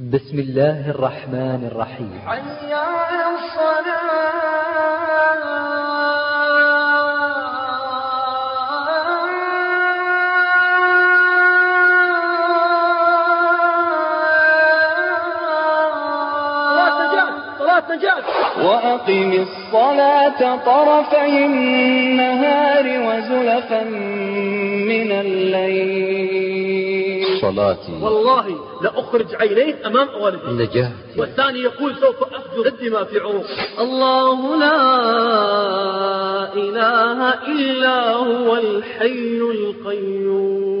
بسم الله الرحمن الرحيم. حي على الصلاة. وأقم الصلاة طرفي النهار وزلفا من الليل. صلاتي. والله لأخرج عينيه أمام والدي نجاة. والثاني يقول سوف أفجر الدماء في عروق. الله لا إله إلا هو الحي القيوم.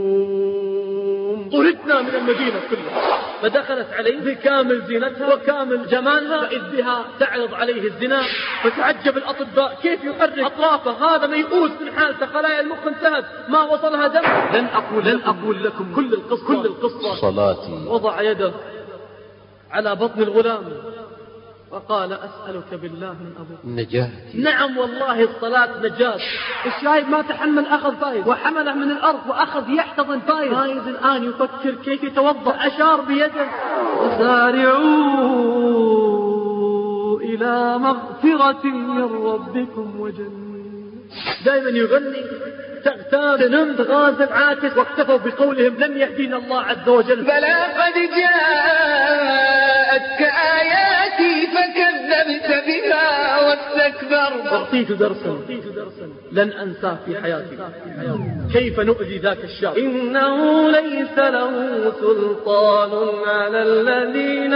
طردنا من المدينة كلها. فدخلت عليه بكامل زينتها. وكامل جمالها. فإذ بها تعرض عليه الزنا. فتعجب الأطباء. كيف يحرك أطرافه. هذا ميؤوس من حالته. خلايا المخ انتهت. ما وصلها دم. لن أقول لن أقول لكم كل القصة. كل القصة. صلاتي. وضع يده على بطن الغلام. وقال أسألك بالله من أبوك نجاتي. نعم والله الصلاة نجاة. الشايب ما تحمل أخذ فايز. وحمله من الأرض وأخذ يحتضن فايز. فايز الآن يفكر كيف يتوضأ. أشار بيده. وسارعوا إلى مغفرة من ربكم وجنة. دائما يغني. تغتاب. نمت غازل عاكس واكتفوا بقولهم لم يهدينا الله عز وجل. بلى قد جاءتك آياتي بها واستكبرت أعطيت درسا. لن أنساه في حياتي. كيف نؤذي ذاك الشاب؟ إنه ليس له سلطان على الذين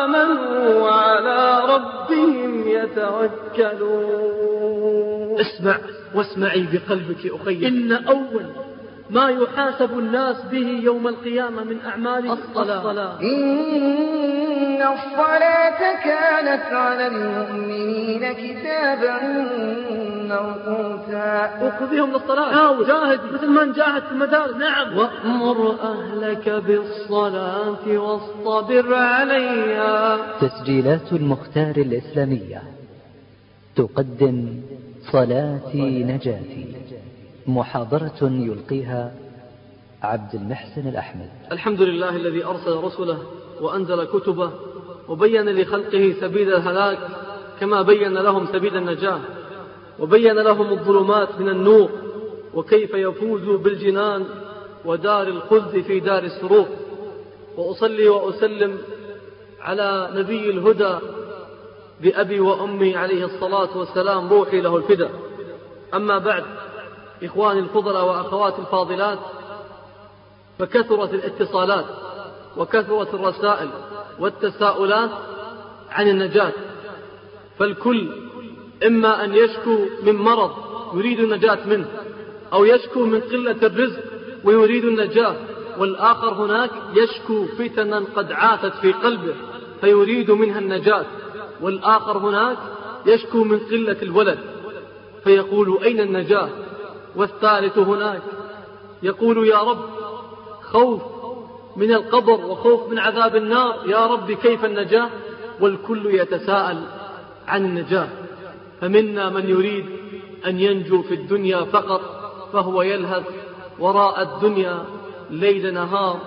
آمنوا وعلى ربهم يتوكلون. اسمع واسمعي بقلبك أخي. إن أول ما يحاسب الناس به يوم القيامة من أعمال الصلاة, الصلاة. إن الصلاة كانت على المؤمنين كتابا موقوتا. وخذيهم للصلاة. حاول جاهد مثل ما نجاهد في المدارس. نعم. وأمر أهلك بالصلاة واصطبر عليها. تسجيلات المختار الإسلامية تقدم صلاتي نجاتي. محاضرة يلقيها عبد المحسن الأحمد. الحمد لله الذي أرسل رسله وأنزل كتبه وبين لخلقه سبيل الهلاك كما بين لهم سبيل النجاة وبين لهم الظلمات من النور وكيف يفوزوا بالجنان ودار الخلد في دار السرور. وأصلي وأسلم على نبي الهدى بأبي وأمي عليه الصلاة والسلام روحي له الفدى أما بعد إخواني الفضلاء وأخواتي الفاضلات فكثرت الاتصالات وكثرت الرسائل والتساؤلات عن النجاة. فالكل إما أن يشكو من مرض يريد النجاة منه أو يشكو من قلة الرزق ويريد النجاة والآخر هناك يشكو فتنا قد عاثت في قلبه فيريد منها النجاة والآخر هناك يشكو من قلة الولد فيقول أين النجاة؟ والثالث هناك. يقول يا رب خوف من القبر وخوف من عذاب النار. يا رب كيف النجاة؟ والكل يتساءل عن النجاة. فمنا من يريد أن ينجو في الدنيا فقط فهو يلهث وراء الدنيا ليل نهار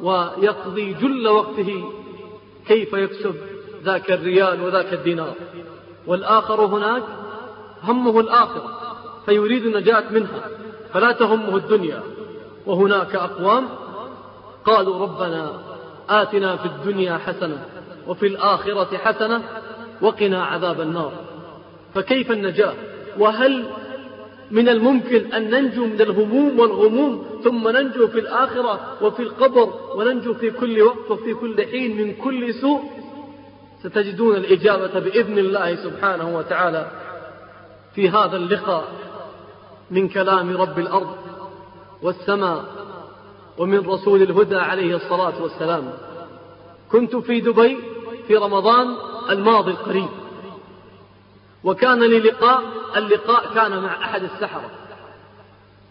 ويقضي جل وقته كيف يكسب ذاك الريال وذاك الدينار. والآخر هناك همه الآخرة. فيريد النجاة منها فلا تهمه الدنيا. وهناك أقوام قالوا ربنا آتنا في الدنيا حسنة وفي الآخرة حسنة وقنا عذاب النار. فكيف النجاة؟ وهل من الممكن أن ننجو من الهموم والغموم ثم ننجو في الآخرة وفي القبر وننجو في كل وقت وفي كل حين من كل سوء؟ ستجدون الإجابة بإذن الله سبحانه وتعالى في هذا اللقاء. من كلام رب الأرض والسماء ومن رسول الهدى عليه الصلاة والسلام. كنت في دبي في رمضان الماضي القريب. وكان لي لقاء اللقاء كان مع أحد السحرة.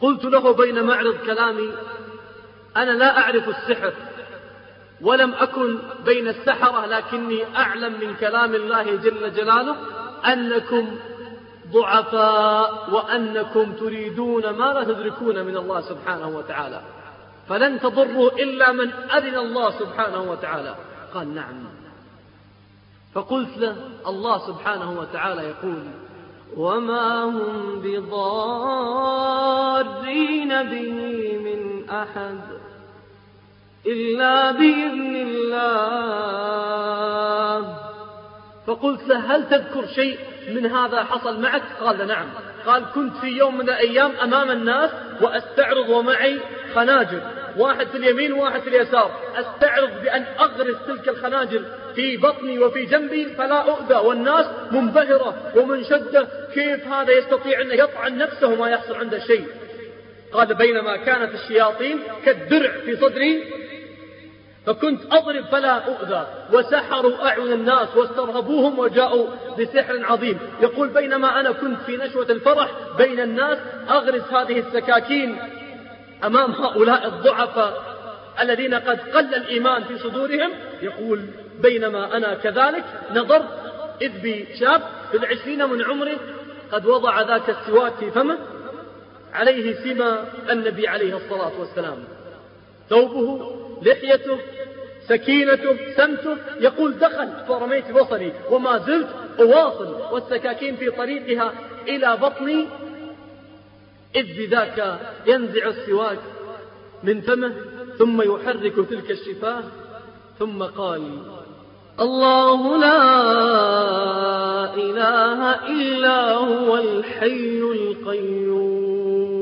قلت له بين معرض كلامي أنا لا أعرف السحر ولم أكن بين السحرة لكني أعلم من كلام الله جل جلاله أنكم ضعفاء وأنكم تريدون ما لا تدركون من الله سبحانه وتعالى. فلن تضروا إلا من أذن الله سبحانه وتعالى. قال نعم. فقلت له الله سبحانه وتعالى يقول وما هم بضارين به من أحد إلا بإذن الله. فقلت له هل تذكر شيء من هذا حصل معك؟ قال نعم. قال كنت في يوم من الأيام أمام الناس وأستعرض ومعي خناجر. واحد في اليمين وواحد في اليسار. أستعرض بأن أغرس تلك الخناجر في بطني وفي جنبي فلا أؤذى. والناس منبهرة ومنشدة كيف هذا يستطيع أن يطعن نفسه ما يحصل عنده شيء قال بينما كانت الشياطين كالدرع في صدري فكنت أضرب فلا أؤذى وسحروا أعين الناس واسترهبوهم وجاءوا بسحر عظيم. يقول بينما أنا كنت في نشوة الفرح بين الناس أغرس هذه السكاكين أمام هؤلاء الضعفاء الذين قد قل الإيمان في صدورهم. يقول بينما أنا كذلك نظرت إذ بشاب في العشرين من عمره قد وضع ذاك السواك في فمه عليه سمى النبي عليه الصلاة والسلام. ثوبه لحيته سكينته سمته يقول دخل فرميت بصري. وما زلت أواصل والسكاكين في طريقها إلى بطني. إذ بذاك ينزع السواك من فمه ثم يحرك تلك الشفاه. ثم قال الله لا إله إلا هو الحي القيوم.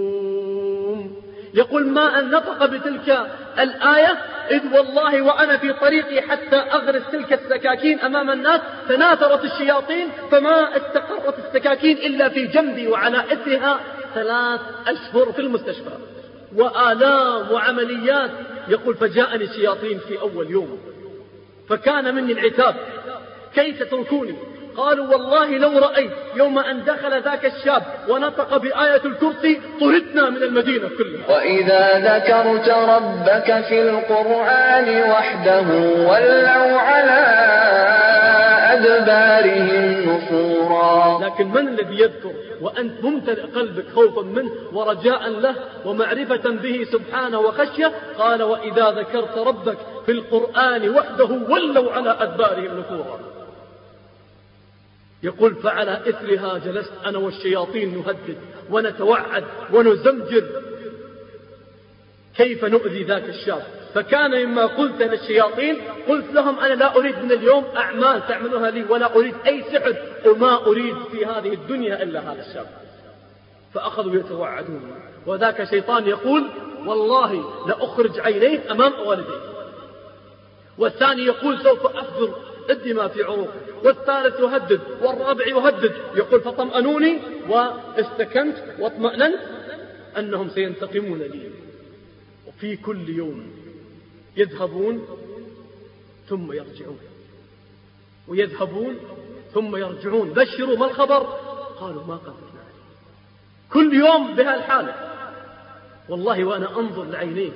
يقول ما أن نطق بتلك الآية إذ والله وأنا في طريقي حتى أغرس تلك السكاكين أمام الناس تناثرت الشياطين فما استقرت السكاكين إلا في جنبي وعلى إثرها ثلاث أشهر في المستشفى وآلام وعمليات. يقول فجاءني الشياطين في أول يوم فكان مني العتاب كيف تتركوني قالوا والله لو رأيت يوم أن دخل ذاك الشاب ونطق بآية الكرسي طردنا من المدينة كلها. وإذا ذكرت ربك في القرآن وحده ولوا على أدبارهم نفورا. لكن من الذي يذكر وأنت ممتلئ قلبك خوفا منه ورجاء له ومعرفة به سبحانه وخشية قال وإذا ذكرت ربك في القرآن وحده ولوا على أدبارهم نفورا. يقول فعلى إثرها جلست أنا والشياطين نهدد ونتوعد ونزمجر. كيف نؤذي ذاك الشاب؟ فكان مما قلت للشياطين قلت لهم أنا لا أريد من اليوم أعمال تعملوها لي ولا أريد أي سحر وما أريد في هذه الدنيا إلا هذا الشاب. فأخذوا يتوعدون. وذاك شيطان يقول والله لأخرج عينيه أمام والديه. والثاني يقول سوف أفجر. الدماء في عروق والثالث يهدد والرابع يهدد. يقول فطمأنوني واستكنت واطمأننت أنهم سينتقمون لي. وفي كل يوم يذهبون ثم يرجعون. ويذهبون ثم يرجعون. بشروا ما الخبر؟ قالوا ما قدرنا كل يوم بهالحالة. والله وأنا أنظر لعينيه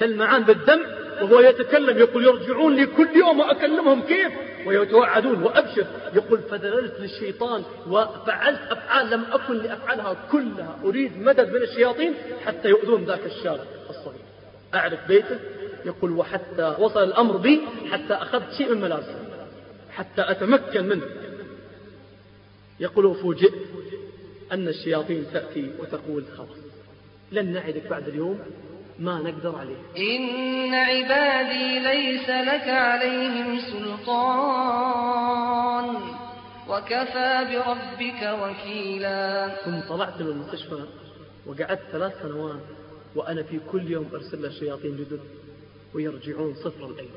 تلمعان بالدم وهو يتكلم يقول يرجعون لي كل يوم وأكلمهم كيف؟ ويتوعدون وأبشر. يقول فذللت للشيطان وفعلت أفعال لم أكن لأفعلها كلها. أريد مدد من الشياطين حتى يؤذون ذاك الشاب الصغير. أعرف بيته؟ يقول وحتى وصل الأمر بي حتى أخذت شيء من ملابسه. حتى أتمكن منه. يقول وفوجئت أن الشياطين تأتي وتقول خلاص. لن نعدك بعد اليوم. ما نقدر عليه. إن عبادي ليس لك عليهم سلطان. وكفى بربك وكيلا. ثم طلعت من المستشفى وقعدت ثلاث سنوات وأنا في كل يوم أرسل له شياطين جدد ويرجعون صفر الأيدي.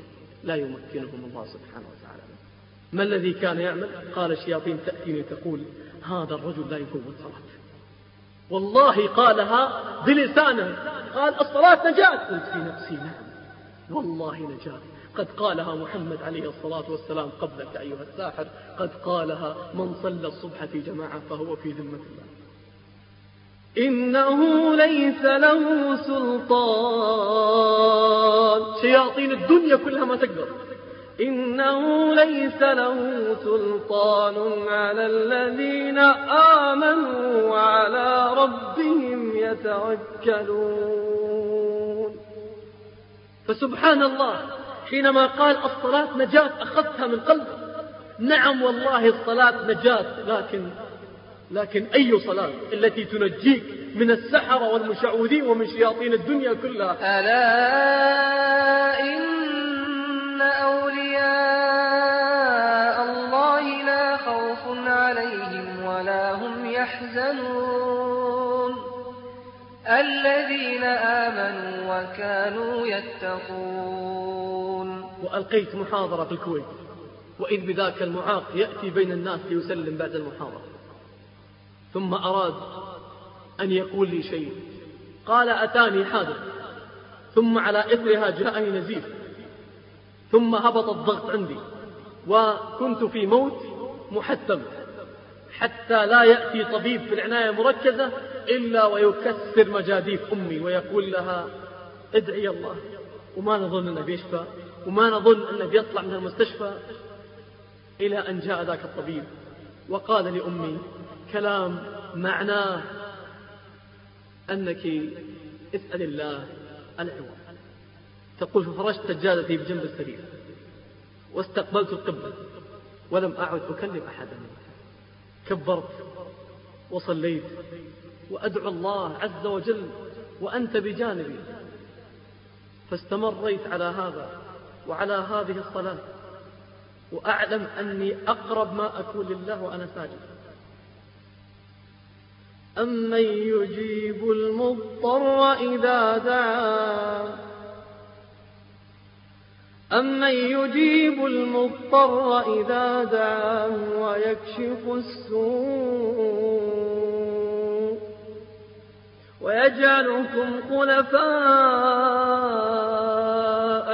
لا يمكنهم الله سبحانه وتعالى. ما الذي كان يعمل؟ قال الشياطين تأتيني تقول هذا الرجل لا يفوت صلاة والله قالها بلسانه. قال الصلاة نجاة. قلت في نفسي نعم. والله نجاة. قد قالها محمد عليه الصلاة والسلام قبلك أيها الساحر. قد قالها من صلى الصبح في جماعة فهو في ذمة الله. إنه ليس له سلطان. شياطين الدنيا كلها ما تقدر. إنه ليس له سلطان على الذين آمنوا وعلى ربهم يتوكلون. فسبحان الله حينما قال الصلاة نجاة أخذتها من قلبه. نعم والله الصلاة نجاة لكن لكن أي صلاة التي تنجيك من السحرة والمشعوذين ومن شياطين الدنيا كلها؟ ألا إن يحزنون. الذين آمنوا وكانوا يتقون. وألقيت محاضرة في الكويت وإذ بذاك المعاق يأتي بين الناس ليسلم بعد المحاضرة. ثم أراد أن يقول لي شيء. قال أتاني حادث ثم على إثرها جاءني نزيف. ثم هبط الضغط عندي وكنت في موت محتم. حتى لا يأتي طبيب في العناية المركزة إلا ويكسر مجاديف أمي ويقول لها ادعي الله. وما نظن أنه بيشفى وما نظن أنه بيطلع من المستشفى إلى أن جاء ذاك الطبيب. وقال لأمي كلام معناه أنك اسأل الله العوض. تقول ففرشت سجادتي بجنب السرير واستقبلت القبلة ولم أعد أكلم أحدا. كبرت وصليت وأدعو الله عز وجل وأنت بجانبي فاستمريت على هذا وعلى هذه الصلاة وأعلم أني أقرب ما أكون لله وأنا ساجد. أمن يجيب المضطر إذا دعاه أمن يجيب المضطر إذا دعاه ويكشف السوء ويجعلكم خلفاء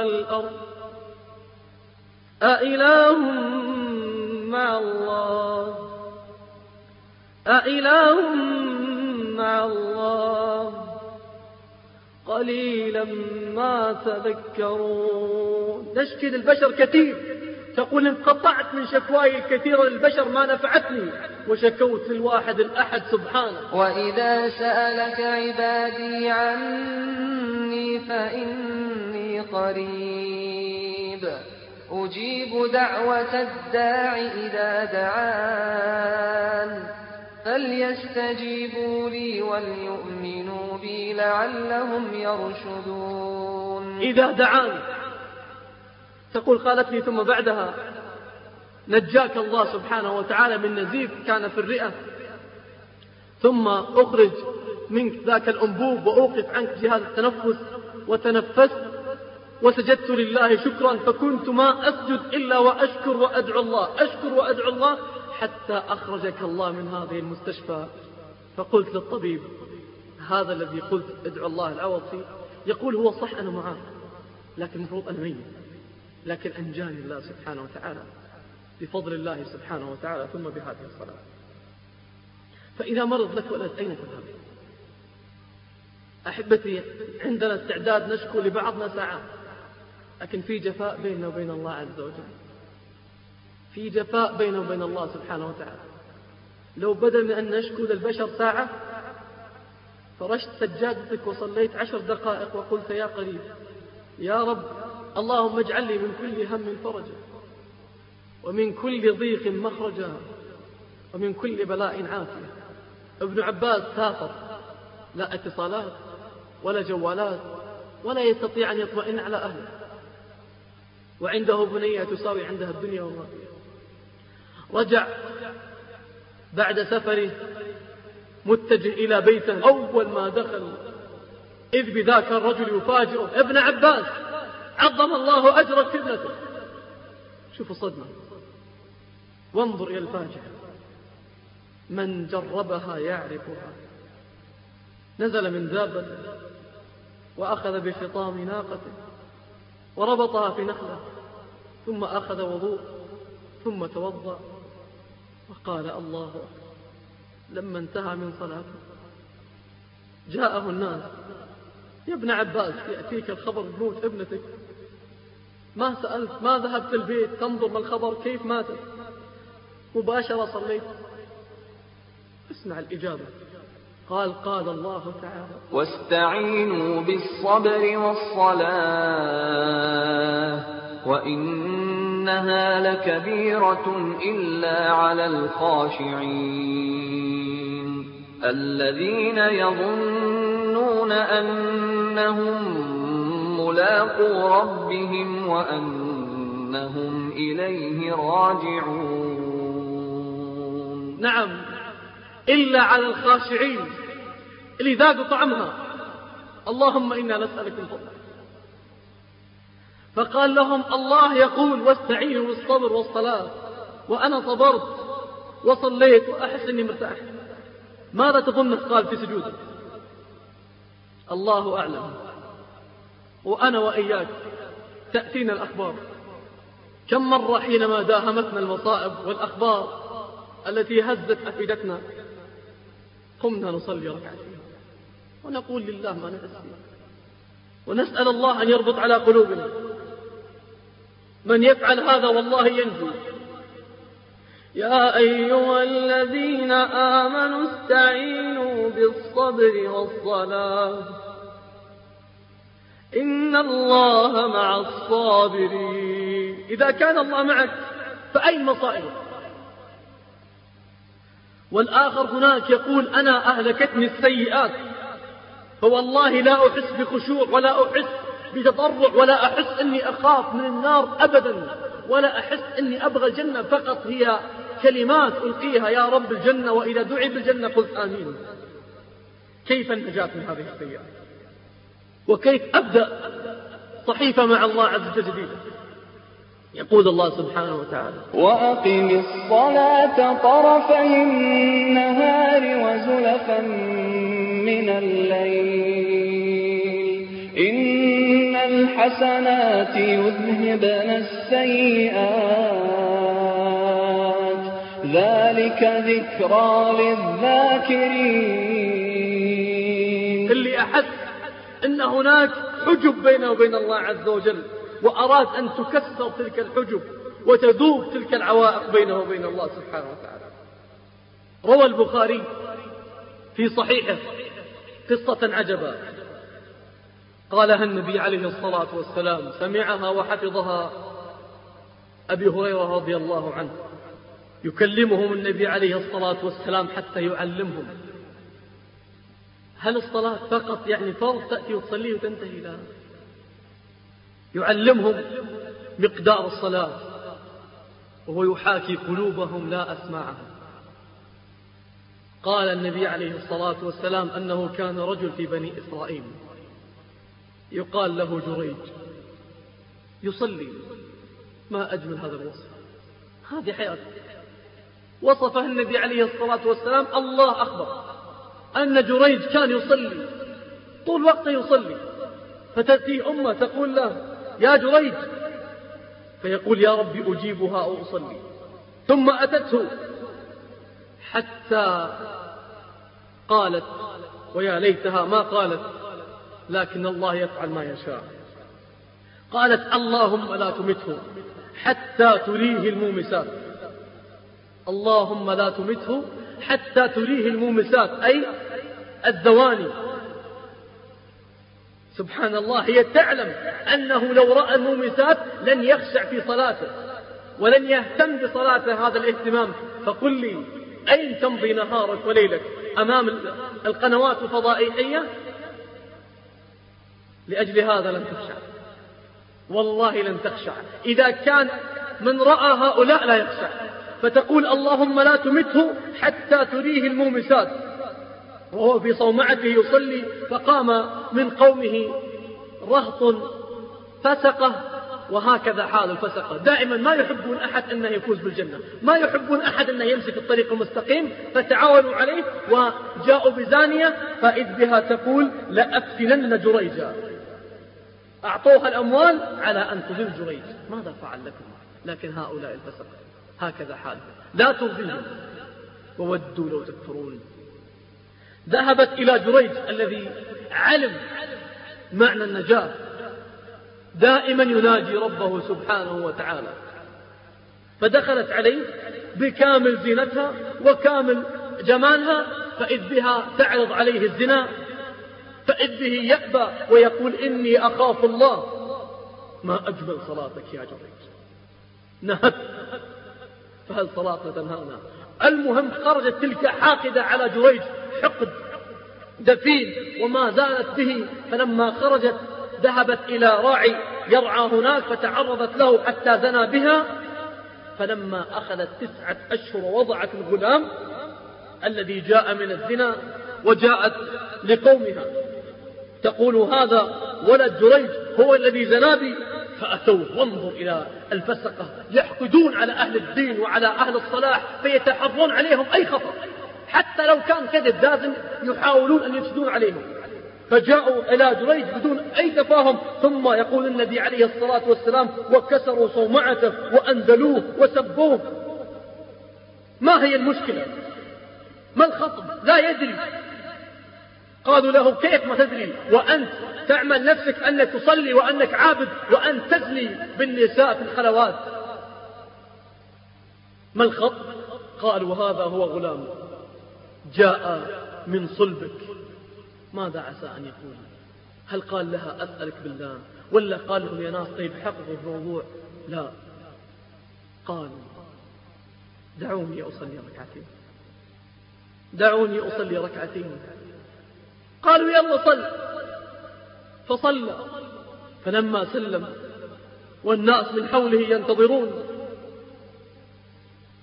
الأرض أإله مع الله أإله مع الله قليلا ما تذكرون. نشكي للبشر كثير. تقول انقطعت من شكواي الكثيرة للبشر ما نفعتني وشكوت للواحد الأحد سبحانه. وإذا سألك عبادي عني فإني قريب. أجيب دعوة الداع إذا دعان. فليستجيبوا لي وليؤمنوا بي لعلهم يرشدون إذا دعان تقول قالت لي ثم بعدها نجاك الله سبحانه وتعالى من نزيف كان في الرئة ثم أخرج منك ذاك الأنبوب وأوقف عنك جهاز التنفس وتنفست وسجدت لله شكرا فكنت ما أسجد إلا وأشكر وأدعو الله أشكر وأدعو الله حتى أخرجك الله من هذه المستشفى. فقلت للطبيب هذا الذي قلت ادعو الله العوض فيه. يقول هو صح أنا معاه لكن المفروض أنا ميت. لكن أنجاني الله سبحانه وتعالى بفضل الله سبحانه وتعالى ثم بهذه الصلاة. فإذا مرض لك ولد أين تذهب؟ أحبتي عندنا استعداد نشكو لبعضنا ساعات لكن في جفاء بيننا وبين الله عز وجل. في جفاء بيننا وبين الله سبحانه وتعالى. لو بدل من أن نشكو للبشر ساعة فرشت سجادتك وصليت عشر دقائق وقلت يا قريب يا رب اللهم اجعل لي من كل هم فرجا ومن كل ضيق مخرجا ومن كل بلاء عافية. ابن عباس سافر لا اتصالات ولا جوالات ولا يستطيع أن يطمئن على أهله وعنده بنية تساوي عندها الدنيا وما فيها رجع بعد سفره متجه إلى بيته. أول ما دخل إذ بذاك الرجل يفاجئه ابن عباس عظم الله أجرك في ابنته شوفوا صدمة. وانظر إلى الفاجعة. من جربها يعرفها. نزل من دابة وأخذ بفطام ناقته وربطها في نخلة ثم أخذ وضوء ثم توضأ. وقال الله أكبر. لما انتهى من صلاته جاءه الناس يا ابن عباس يأتيك الخبر بموت ابنتك. ما سألت ما ذهبت البيت تنظر ما الخبر كيف ماتت؟ مباشرة صليت. اسمع الإجابة. قال قال الله تعالى واستعينوا بالصبر والصلاة وإنها لكبيرة إلا على الخاشعين. الذين يظنون أنهم ملاقو ربهم وأنهم إليه راجعون. نعم إلا على الخاشعين. اللي ذاقوا طعمها اللهم إنا نسألك الفضل. فقال لهم الله يقول واستعينوا بالصبر والصلاة وأنا صبرت وصليت وأحس أني مرتاح. ماذا تظن قال في سجوده؟ الله أعلم. وأنا وإياك تأتينا الأخبار. كم مرة حينما داهمتنا المصائب والأخبار التي هزت أفئدتنا قمنا نصلي ركعتين ونقول لله ما نحس ونسأل الله أن يربط على قلوبنا. من يفعل هذا والله ينجو. يا أيها الذين آمنوا استعينوا بالصبر والصلاة. إن الله مع الصابرين. إذا كان الله معك فأين مصائبك والآخر هناك يقول أنا أهلكتني السيئات فوالله لا أحس بخشوع ولا أحس بتضرع ولا أحس أني أخاف من النار أبدا ولا أحس أني أبغى الجنة فقط. هي كلمات ألقيها يا رب الجنة وإذا دعي بالجنة قلت آمين. كيف النجاة من هذه السيئات وكيف أبدأ صحيفة مع الله عز وجل يقول الله سبحانه وتعالى وأقم الصلاة طرفي النهار وزلفا من الليل. الحسنات يذهبن السيئات. ذلك ذكرى للذاكرين. اللي أحس أن هناك حجب بينه وبين الله عز وجل وأراد أن تكسر تلك الحجب وتذوب تلك العوائق بينه وبين الله سبحانه وتعالى. روى البخاري في صحيحه قصة عجبا قالها النبي عليه الصلاة والسلام سمعها وحفظها أبي هريرة رضي الله عنه. يكلمهم النبي عليه الصلاة والسلام حتى يعلمهم. هل الصلاة فقط يعني فرض تأتي وتصلي وتنتهي؟ لا. يعلمهم مقدار الصلاة وهو يحاكي قلوبهم لا أسماعهم قال النبي عليه الصلاة والسلام أنه كان رجل في بني إسرائيل. يقال له جريج. يصلي. ما أجمل هذا الوصف. هذه حياته وصفه النبي عليه الصلاة والسلام الله أخبر أن جريج كان يصلي. طول وقته يصلي. فتأتي أمة تقول له يا جريج. فيقول يا ربي أجيبها أو أصلي. ثم أتته. حتى قالت ويا ليتها ما قالت. لكن الله يفعل ما يشاء. قالت اللهم لا تمته حتى تريه المومسات. اللهم لا تمته حتى تريه المومسات. أي الزواني سبحان الله هي تعلم أنه لو رأى المومسات لن يخشع في صلاته ولن يهتم بصلاته هذا الاهتمام. فقل لي أين تمضي نهارك وليلك؟ أمام القنوات الفضائية؟ لأجل هذا لن تخشع. والله لن تخشع. إذا كان من رأى هؤلاء لا يخشع. فتقول اللهم لا تمته حتى تريه المومسات. وهو في صومعته يصلي فقام من قومه رهط فسقه وهكذا حال الفسقة. دائما ما يحبون أحد أنه يفوز بالجنة. ما يحبون أحد أنه يمسك الطريق المستقيم. فتعاونوا عليه وجاءوا بزانية. فإذ بها تقول لأفتنن جريجا. أعطوها الأموال على أن تذل جريج. ماذا فعل لكم؟ لكن هؤلاء الفسقة هكذا حالهم لا ترضيهم وودوا لو تكفرون. ذهبت إلى جريج الذي علم معنى النجاة. دائما يناجي ربه سبحانه وتعالى. فدخلت عليه بكامل زينتها وكامل جمالها فإذ بها تعرض عليه الزنا فإذ به يأبى ويقول إني أخاف الله. ما أجمل صلاتك يا جريج. نهت. فهل صلاتنا تنهانا؟ المهم خرجت تلك حاقدة على جريج. حقد دفين وما زالت به. فلما خرجت ذهبت إلى راعي يرعى هناك فتعرضت له حتى زنى بها. فلما أخذت تسعة أشهر وضعت الغلام الذي جاء من الزنا وجاءت لقومها. تقول هذا ولد جريج هو الذي زنا بي فأتوا وانظر إلى الفسقة يحقدون على أهل الدين وعلى أهل الصلاح فيتحرون عليهم أي خطر حتى لو كان كذب لازم يحاولون أن يفسدون عليهم. فجاءوا إلى جريج بدون أي تفاهم ثم يقول النبي عليه الصلاة والسلام وكسروا صومعته وأنزلوه وسبوه. ما هي المشكلة؟ ما الخطب لا يدري. قالوا له كيف ما تدري؟ وأنت تعمل نفسك أنك تصلي وأنك عابد وأن تزني بالنساء في الخلوات. ما الخط؟ قالوا هذا هو غلام. جاء من صلبك. ماذا عسى أن يقول؟ هل قال لها أسألك بالله؟ ولا قال لهم يا ناس طيب حققوا في الموضوع؟ لا. قال دعوني أصلي ركعتين. دعوني أصلي ركعتين. قالوا يلا صل فصلى. فلما سلم والناس من حوله ينتظرون.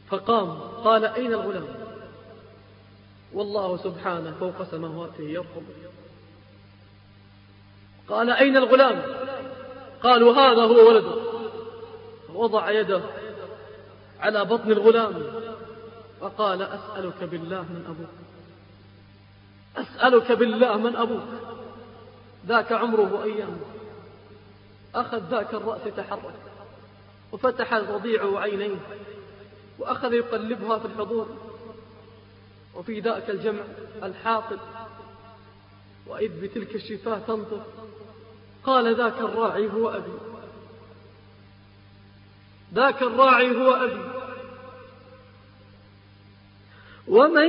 فقام قال أين الغلام؟ والله سبحانه فوق سماواته يرقب. قال أين الغلام؟ قالوا هذا هو ولده. وضع يده على بطن الغلام. وقال أسألك بالله من أبوك. أسألك بالله من أبوك ذاك عمره أيام أخذ ذاك الرأس يتحرك وفتح الرضيع عينيه وأخذ يقلبها في الحضور. وفي ذاك الجمع الحاقد وإذ بتلك الشفاه تنطق قال ذاك الراعي هو أبي. ذاك الراعي هو أبي. ومن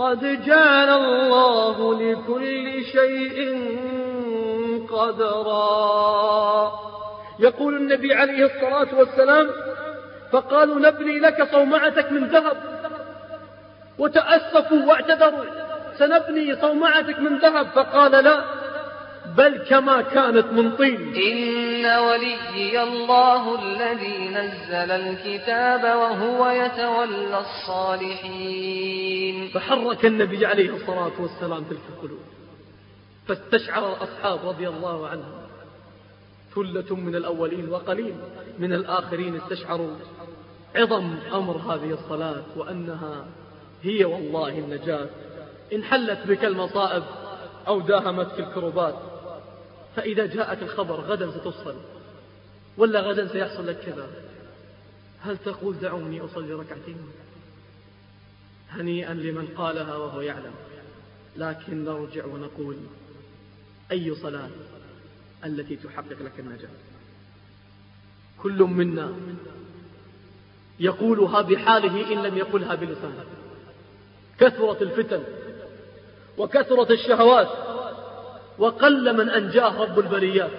قد جعل الله لكل شيء قدرا. يقول النبي عليه الصلاة والسلام فقالوا نبني لك صومعتك من ذهب. وتأسفوا واعتذروا سنبني صومعتك من ذهب. فقال لا بل كما كانت من طين. إن وليي الله الذي نزل الكتاب وهو يتولى الصالحين. فحرك النبي عليه الصلاة والسلام تلك القلوب. فاستشعر الأصحاب رضي الله عنهم. ثلة من الأولين وقليل من الآخرين استشعروا عظم أمر هذه الصلاة وأنها هي والله النجاة. إن حلت بك المصائب أو داهمتك الكربات فإذا جاءك الخبر غدا ستصل ولا غدا سيحصل لك كذا. هل تقول دعوني أصلي ركعتين؟ هنيئا لمن قالها وهو يعلم. لكن نرجع ونقول أي صلاة التي تحقق لك النجاة كل منا يقولها بحاله إن لم يقلها بلسانه. كثرت الفتن وكثرت الشهوات وقل من أنجاه رب البريات.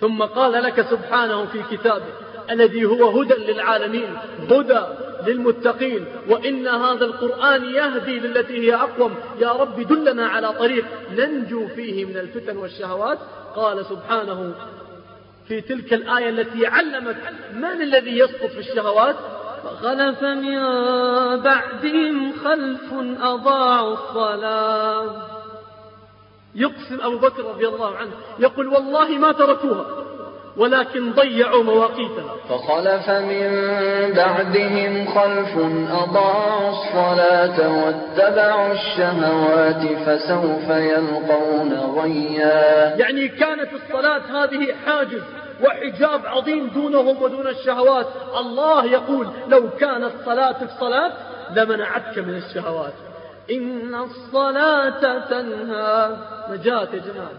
ثم قال لك سبحانه في كتابه الذي هو هدى للعالمين هدى للمتقين وإن هذا القرآن يهدي للتي هي أقوم. يا رب دلنا على طريق ننجو فيه من الفتن والشهوات. قال سبحانه في تلك الآية التي علمت من الذي يسقط في الشهوات؟ فخلف من بعدهم خلف أضاعوا الصلاة. يقسم أبو بكر رضي الله عنه يقول والله ما تركوها ولكن ضيعوا مواقيتها فخلف من بعدهم خلف أضاعوا الصلاة واتبعوا الشهوات فسوف يلقون غيا. يعني كانت الصلاة هذه حاجز وحجاب عظيم دونهم ودون الشهوات. الله يقول لو كانت صلاتك صلاة لمنعتك من الشهوات. إن الصلاة تنهى. نجاة يا جماعة.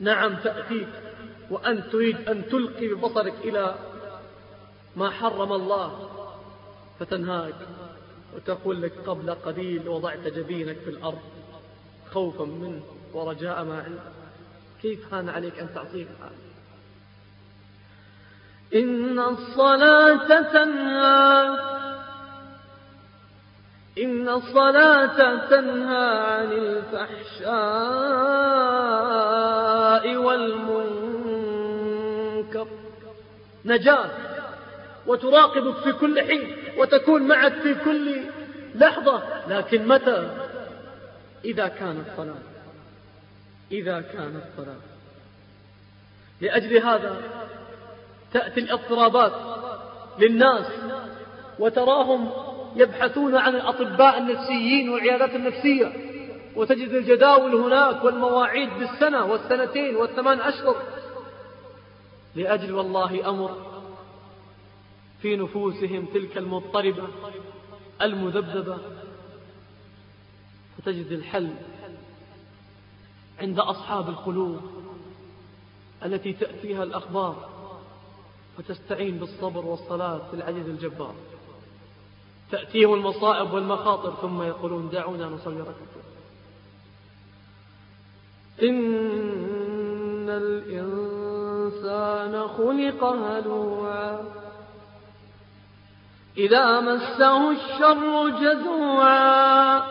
نعم تأتيك. وأنت تريد أن تلقي ببصرك إلى ما حرم الله فتنهاك. وتقول لك قبل قليل وضعت جبينك في الأرض خوفا منه ورجاء ما عنده. كيف هان عليك أن تعصيه إن الصلاة تنهى. إن الصلاة تنهى عن الفحشاء والمنكر. نجاة. وتراقبك في كل حين وتكون معك في كل لحظة. لكن متى؟ إذا كانت صلاة إذا كانت صلاة لأجل هذا تأتي الإضطرابات للناس وتراهم يبحثون عن الأطباء النفسيين والعيادات النفسية وتجد الجداول هناك والمواعيد بالسنة والسنتين والثمان أشهر. لأجل والله أمر في نفوسهم تلك المضطربة المذبذبة. فتجد الحل عند أصحاب القلوب التي تأتيها الأخبار وتستعين بالصبر والصلاة في العجز الجبار. تأتيهم المصائب والمخاطر ثم يقولون دعونا نصلي ركعتين. إن الإنسان خلق هلوعا. إذا مسه الشر جزوعا.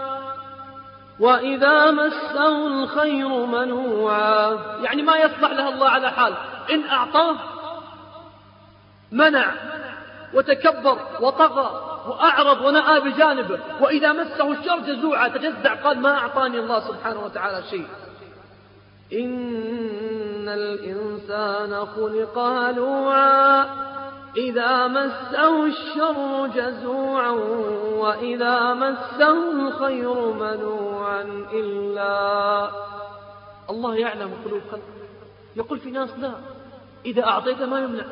وإذا مسه الخير منوعا. يعني ما يصلح له الله على حال. إن أعطاه منع. وتكبر وطغى وأعرض ونأى بجانبه وإذا مسه الشر جزوعا تجزع قال ما أعطاني الله سبحانه وتعالى شيء. إن الإنسان خلق هلوعا إذا مسه الشر جزوعا وإذا مسه الخير منوعا إلا الله يعلم قلوب خلقه يقول في ناس لا إذا أعطيت ما يمنع.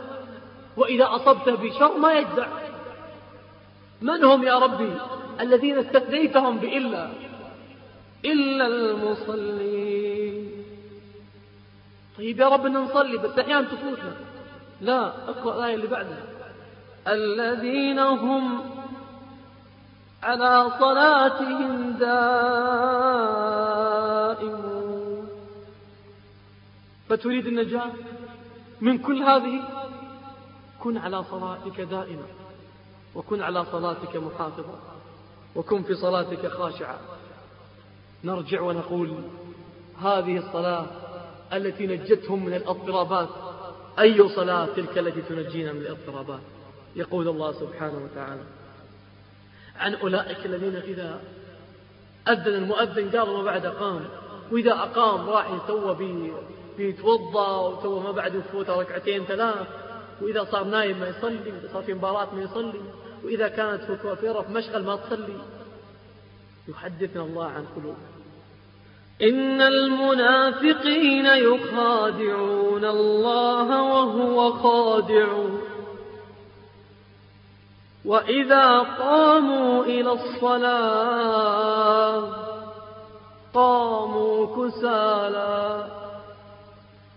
وإذا أصبته بشر ما يجزع. من هم يا ربي الذين استثنيتهم بإلا؟ إلا المصلين. طيب يا رب نصلي بس أحيانا تفوتنا. لا اقرأ الآية اللي بعدها. الذين هم على صلاتهم دائمون. فتريد النجاة من كل هذه؟ كن على صلاتك دائما وكن على صلاتك محافظا وكن في صلاتك خاشعا. نرجع ونقول هذه الصلاة التي نجتهم من الاضطرابات. أي صلاة تلك التي تنجينا من الاضطرابات؟ يقول الله سبحانه وتعالى عن أولئك الذين إذا أذن المؤذن قال ما بعد قام وإذا أقام راح يسوى بيتوضأ وسوى ما بعد يفوت ركعتين ثلاث وإذا صار نايم ما يصلي وإذا صار في مباراة ما يصلي وإذا كانت في مشغل ما تصلي. يحدثنا الله عن قلوب إن المنافقين يخادعون الله وهو خادع. وإذا قاموا إلى الصلاة قاموا كسالى.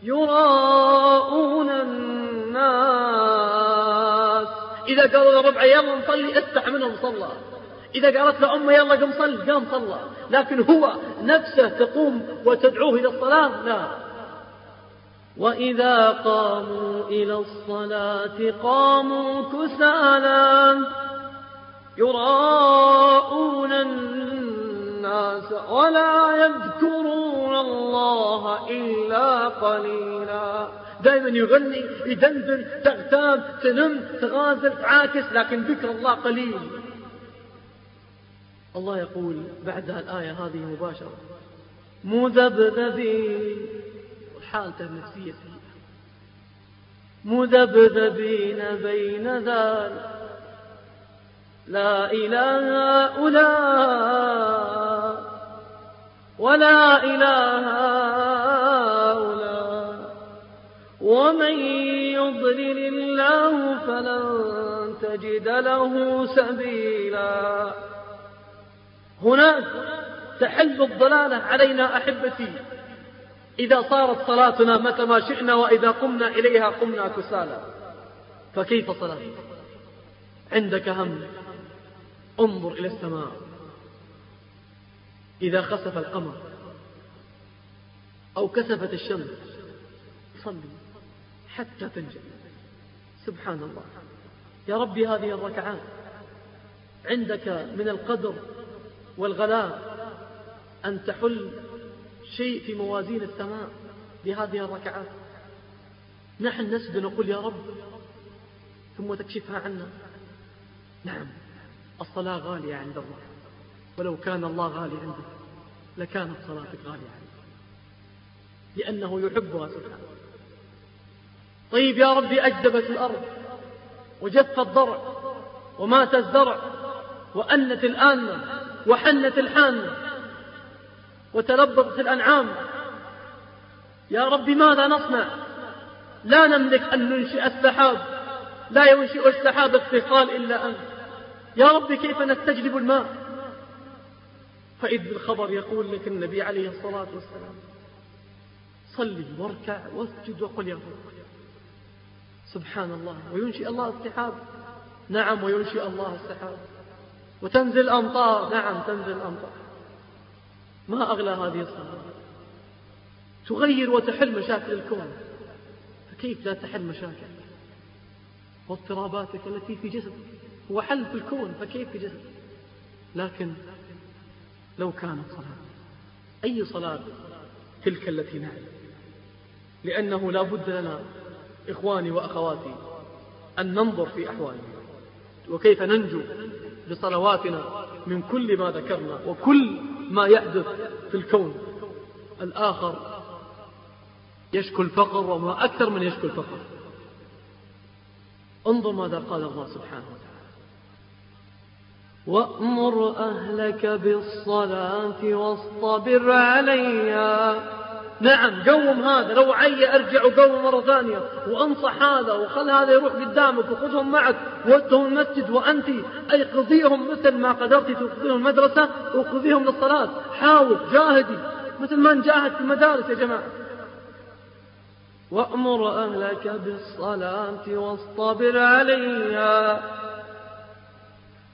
يراءون الناس إذا قالوا لربع يلا نصلي استح منهم صلى. إذا قالت له أمه يلا قم صل قام صلى. لكن هو نفسه تقوم وتدعوه إلى الصلاة؟ لا. وإذا قاموا إلى الصلاة قاموا كسالا يراءون الناس ولا يذكرون الله إلا قليلا. دائما يغني يدندن تغتاب تنم تغازل تعاكس لكن ذكر الله قليل. الله يقول بعدها الآية هذه مباشرة مذبذبين وحالته النفسية سيئة مذبذبين بين ذلك لا إله هؤلاء ولا إله هؤلاء ومن يضلل الله فلن تجد له سبيلا. هناك تحل الضلالة علينا أحبتي. إذا صارت صلاتنا متى ما شئنا وإذا قمنا إليها قمنا كسالى. فكيف صلاة عندك هم. انظر إلى السماء. إذا خسف القمر أو كسفت الشمس صلي. حتى تنجح سبحان الله. يا ربي هذه الركعات عندك من القدر والغلاء أن تحل شيء في موازين السماء بهذه الركعات. نحن نسجد ونقول يا رب ثم تكشفها عنا. نعم الصلاة غالية عند الله. ولو كان الله غالي عندك لكانت صلاتك غالية عندك. لأنه يحبها سبحانه. طيب يا ربي أجدبت الأرض وجف الضرع ومات الزرع وأنت الآنة وحنت الحانة وتلبطت الأنعام. يا رب ماذا نصنع؟ لا نملك أن ننشئ السحاب لا ينشئ السحاب الثقال إلا أنت. يا رب كيف نستجلب الماء؟ فإذ بالخبر يقول لك النبي عليه الصلاة والسلام صلي واركع واسجد وقل يا رب. سبحان الله. وينشئ الله السحاب. نعم وينشئ الله السحاب. وتنزل الأمطار نعم تنزل الأمطار ما أغلى هذه الصلاة تغير وتحل مشاكل الكون. فكيف لا تحل مشاكل؟ واضطراباتك التي في جسدك هو حل في الكون فكيف في جسدك لكن لو كانت صلاة أي صلاة تلك التي نعلم؟ لأنه لا بد لنا إخواني وأخواتي أن ننظر في أحوالنا. وكيف ننجو بصلواتنا من كل ما ذكرنا وكل ما يحدث في الكون. الآخر يشكو الفقر وما أكثر من يشكو الفقر. انظر ماذا قال الله سبحانه وتعالى. وأمر أهلك بالصلاة واصطبر عليها. نعم قوم هذا لو عي أرجع وقوم مرة ثانية وأنصح هذا وخل هذا يروح قدامك وخذهم معك ودهم المسجد وأنت أيقظيهم مثل ما قدرت توقظيهم المدرسة وقظيهم للصلاة. حاول جاهدي مثل ما نجاهد في المدارس يا جماعة. وأمر أهلك بالصلاة واصطبر عليها.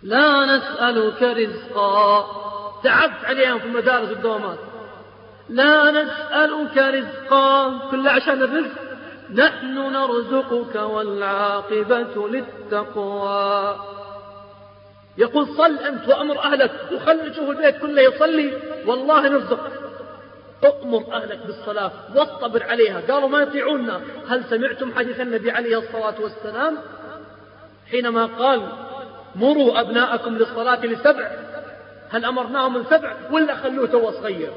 لا نسألك رزقا. تعبت عليهم في المدارس والدوامات. لا نسألك رزقا كل عشان الرزق. نحن نرزقك والعاقبة للتقوى. يقول صل أنت وأمر أهلك وخلي تشوف البيت كله يصلي. والله نرزقك أؤمر أهلك بالصلاة واصطبر عليها. قالوا ما يطيعوننا هل سمعتم حديث النبي عليه الصلاة والسلام؟ حينما قال مروا أبناءكم للصلاة لسبع. هل أمرناهم من سبع ولا خلوه تو صغير؟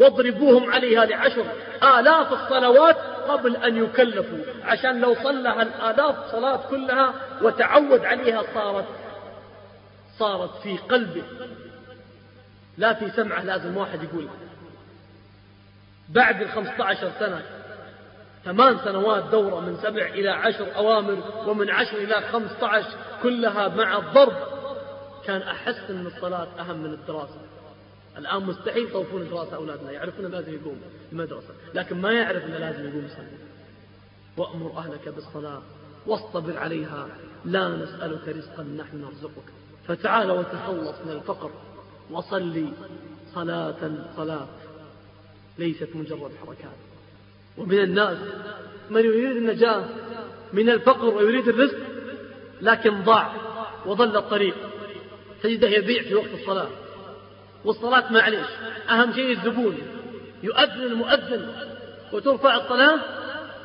واضربوهم عليها لعشر آلاف الصلوات قبل أن يكلفوا عشان لو صلها الآلاف صلاة كلها وتعود عليها صارت صارت في قلبه. لا في سمعه لازم واحد يقول. بعد الخمسة عشر سنة ثمان سنوات دورة من سبع إلى عشر أوامر ومن عشر إلى خمسة عشر كلها مع الضرب. كان أحس أن الصلاة أهم من الدراسة. الآن مستحيل يطوفون دراسة أولادنا يعرفون لازم يقوم المدرسة لكن ما يعرف أنه لازم يقوم يصلي. وأمر أهلك بالصلاة واصطبر عليها لا نسألك رزقا نحن نرزقك. فتعال وتخلص من الفقر وصلي صلاة صلاة. ليست مجرد حركات. ومن الناس من يريد النجاة من الفقر ويريد الرزق لكن ضاع وضل الطريق. تجده يبيع في وقت الصلاة. والصلاة معليش أهم شيء الزبون يؤذن المؤذن وترفع الصلاة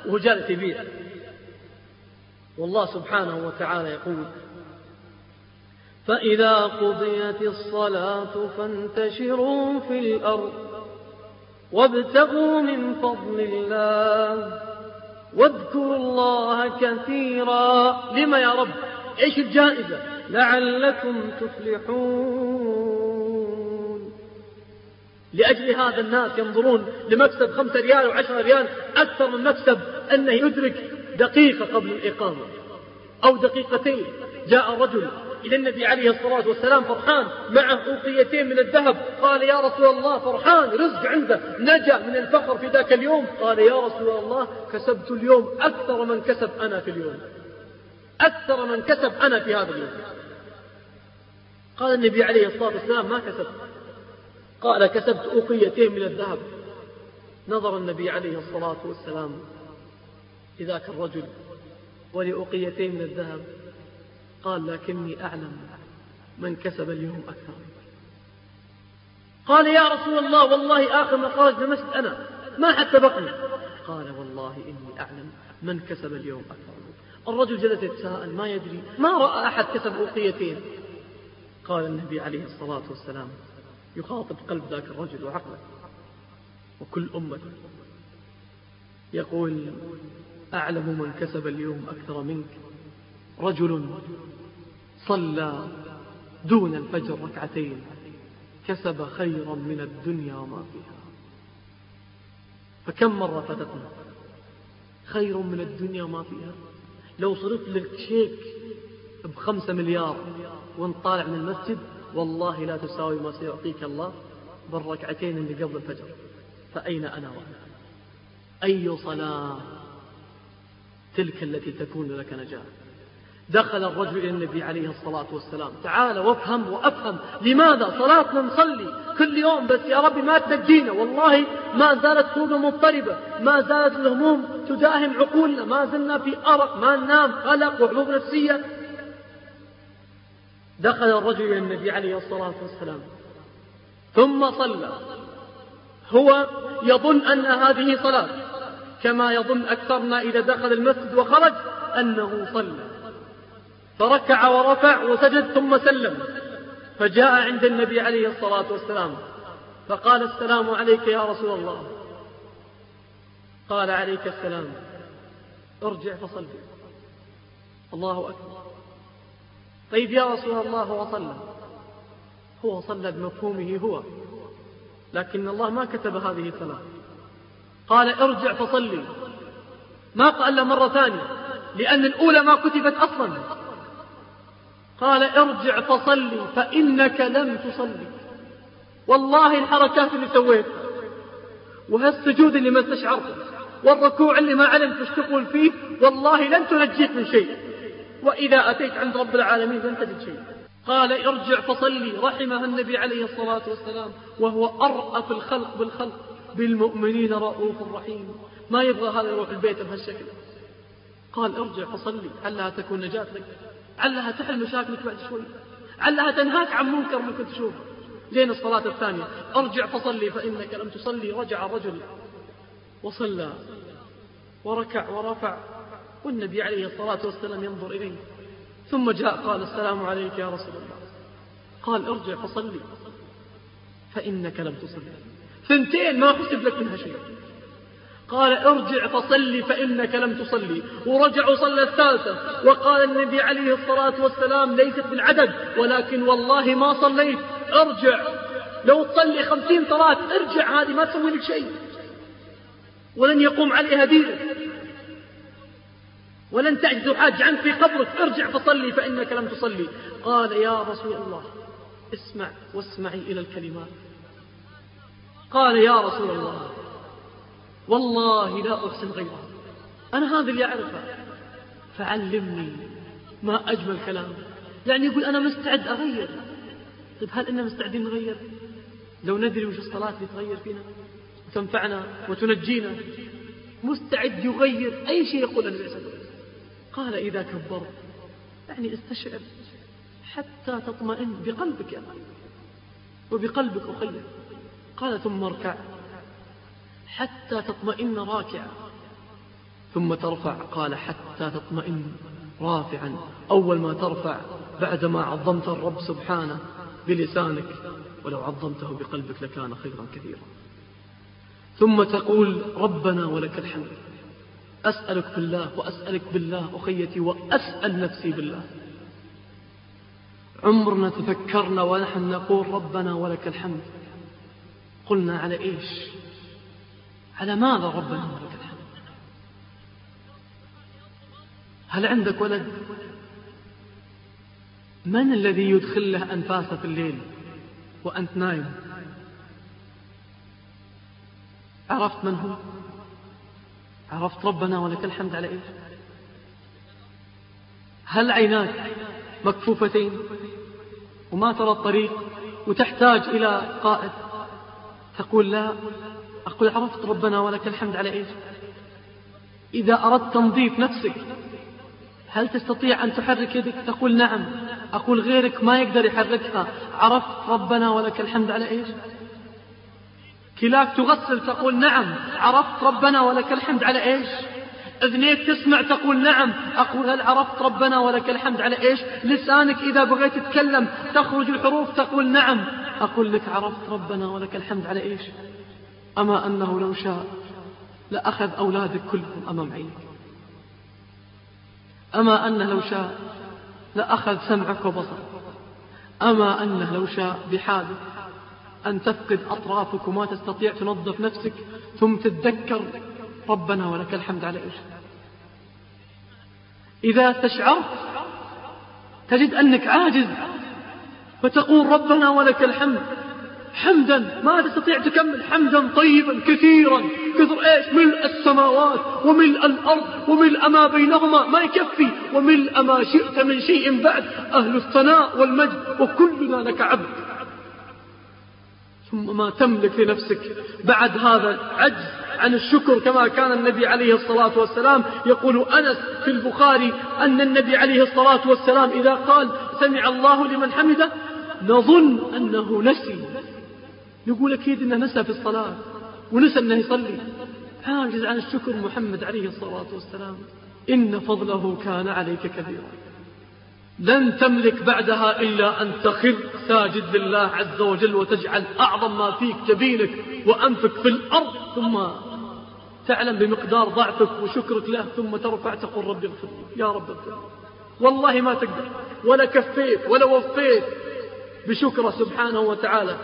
وهو جالس يبيع والله سبحانه وتعالى يقول فإذا قضيت الصلاة فانتشروا في الأرض وابتغوا من فضل الله واذكروا الله كثيرا. لما يا رب؟ إيش الجائزة؟ لعلكم تفلحون. لأجل هذا الناس ينظرون لمكسب خمسة ريال وعشرة ريال أكثر من مكسب أنه يدرك دقيقة قبل الإقامة أو دقيقتين. جاء رجل إلى النبي عليه الصلاة والسلام فرحان معه أوقيتين من الذهب. قال يا رسول الله فرحان رزق عنده نجا من الفقر في ذاك اليوم. قال يا رسول الله كسبت اليوم أكثر من كسب أنا في اليوم. أكثر من كسب أنا في هذا اليوم. قال النبي عليه الصلاة والسلام ما كسب قال كسبت أوقيتين من الذهب. نظر النبي عليه الصلاة والسلام لذاك الرجل ولأوقيتين من الذهب؟ قال لكني أعلم من كسب اليوم أكثر. قال يا رسول الله والله آخر ما خرج المسجد أنا ما حتى بقني قال والله إني أعلم من كسب اليوم أكثر. الرجل جلس يتساءل ما يدري ما رأى أحد كسب أوقيتين؟ قال النبي عليه الصلاة والسلام يخاطب قلب ذاك الرجل وعقله. وكل أمته يقول أعلم من كسب اليوم أكثر منك. رجل صلى دون الفجر ركعتين كسب خيرا من الدنيا وما فيها. فكم مرة فاتتنا خير من الدنيا وما فيها؟ لو صرفت لك شيك بخمسة مليار وانت طالع من المسجد والله لا تساوي ما سيعطيك الله بالركعتين اللي قبل الفجر. فأين أنا وأنا؟ أي صلاة تلك التي تكون لك نجاة؟ دخل الرجل إلى النبي عليه الصلاة والسلام. تعال وافهم وأفهم لماذا صلاتنا نصلي كل يوم بس يا ربي ما تنجينا والله ما زالت قلوبنا مضطربة ما زالت الهموم تداهم عقولنا ما زلنا في أرق ما ننام قلق وحبوب نفسية. دخل الرجل إلى النبي عليه الصلاة والسلام. ثم صلى. هو يظن أن هذه صلاة كما يظن أكثرنا إذا دخل المسجد وخرج أنه صلى. فركع ورفع وسجد ثم سلم. فجاء عند النبي عليه الصلاة والسلام. فقال السلام عليك يا رسول الله. قال عليك السلام. ارجع فصل. الله أكبر. طيب يا رسول الله هو صلى هو صلى بمفهومه هو. لكن الله ما كتب هذه الصلاة قال ارجع فصلي. ما قال مرة ثانية لأن الأولى ما كتبت أصلا. قال ارجع فصلي فإنك لم تصلي. والله الحركات اللي سويتها وهالسجود اللي ما استشعرته والركوع اللي ما علمت إيش تقول فيه والله لن تنجيك من شيء. وإذا أتيت عند رب العالمين لن تجد شيء. قال ارجع فصلي رحمها النبي عليه الصلاة والسلام وهو أرأف الخلق بالخلق. بالمؤمنين رؤوف رحيم. ما يبغى هذا يروح البيت بهالشكل. قال ارجع فصلي علها تكون نجاة لك. علها تحل مشاكلك بعد شوي. علها تنهاك عن منكر ممكن تشوفه. زين الصلاة الثانية ارجع فصلي فإنك لم تصلي. رجع الرجل وصلى وركع ورفع. والنبي عليه الصلاة والسلام ينظر إليه. ثم جاء قال السلام عليك يا رسول الله. قال ارجع فصلي. فإنك لم تصلي. ثنتين ما حسب لك منها شيء. قال ارجع فصلي فإنك لم تصلي. ورجع وصلى الثالثة. وقال النبي عليه الصلاة والسلام ليست بالعدد ولكن والله ما صليت. ارجع. لو تصلي خمسين صلاة ارجع هذه ما تسوي لك شيء. ولن يقوم عليها دينك. ولن تعجز حاج عنك في قبرك. ارجع فصلي فإنك لم تصلي. قال يا رسول الله اسمع واسمعي إلى الكلمات. قال يا رسول الله والله لا أحسن غيرها أنا هذا اللي أعرفه. فعلمني ما أجمل كلام. يعني يقول أنا مستعد أغير. طيب هل إننا مستعدين نغير؟ لو ندري وش الصلاة اللي تغير فينا وتنفعنا وتنجينا مستعد يغير. أي شيء يقول النبي صلى قال إذا كبرت يعني استشعر حتى تطمئن بقلبك يا قلب وبقلبك أخير قال ثم اركع. حتى تطمئن راكعا. ثم ترفع. قال حتى تطمئن رافعا. أول ما ترفع بعدما عظمت الرب سبحانه بلسانك. ولو عظمته بقلبك لكان خيرا كثيرا. ثم تقول ربنا ولك الحمد. أسألك بالله وأسألك بالله أخيتي وأسأل نفسي بالله. عمرنا تفكرنا ونحن نقول ربنا ولك الحمد. قلنا على إيش؟ على ماذا ربنا ولك الحمد؟ هل عندك ولد؟ من الذي يدخل له أنفاسه في الليل وأنت نايم؟ عرفت من هو؟ عرفت ربنا ولك الحمد على إيش؟ هل عيناك مكفوفتين؟ وما ترى الطريق وتحتاج إلى قائد؟ تقول لا. أقول عرفت ربنا ولك الحمد على إيش؟ إذا أردت تنظيف نفسك هل تستطيع أن تحرك يدك؟ تقول نعم. أقول غيرك ما يقدر يحركها. عرفت ربنا ولك الحمد على إيش؟ كلاك تغسل تقول نعم عرفت ربنا ولك الحمد على إيش؟ أذنيك تسمع تقول نعم أقول هل عرفت ربنا ولك الحمد على إيش؟ لسانك إذا بغيت تتكلم تخرج الحروف تقول نعم أقول لك عرفت ربنا ولك الحمد على إيش؟ أما أنه لو شاء لأخذ أولادك كلهم أمام عينك. أما أنه لو شاء لأخذ سمعك وبصرك. أما أنه لو شاء بحالك. أن تفقد أطرافك وما تستطيع تنظف نفسك ثم تتذكر ربنا ولك الحمد على إيش إذا استشعرت تجد أنك عاجز فتقول ربنا ولك الحمد حمدا ما تستطيع تكمل حمدا طيبا كثيرا كثر إيش؟ ملء السماوات وملء الأرض وملء ما بينهما ما يكفي وملء ما شئت من شيء بعد أهل الثناء والمجد وكلنا لك عبد. ما تملك لنفسك بعد هذا العجز عن الشكر كما كان النبي عليه الصلاة والسلام يقول أنس في البخاري أن النبي عليه الصلاة والسلام إذا قال سمع الله لمن حمده نظن أنه نسي. يقول أكيد أنه نسى في الصلاة ونسى أنه يصلي. عاجز عن الشكر محمد عليه الصلاة والسلام. إن فضله كان عليك كبيرا. لن تملك بعدها إلا أن تخر ساجد لله عز وجل وتجعل أعظم ما فيك جبينك وأنفك في الأرض. ثم تعلم بمقدار ضعفك وشكرك له ثم ترفع تقول رب اغفر يا رب اغفر والله ما تقدر. ولا كفيت ولا وفيت بشكره سبحانه وتعالى.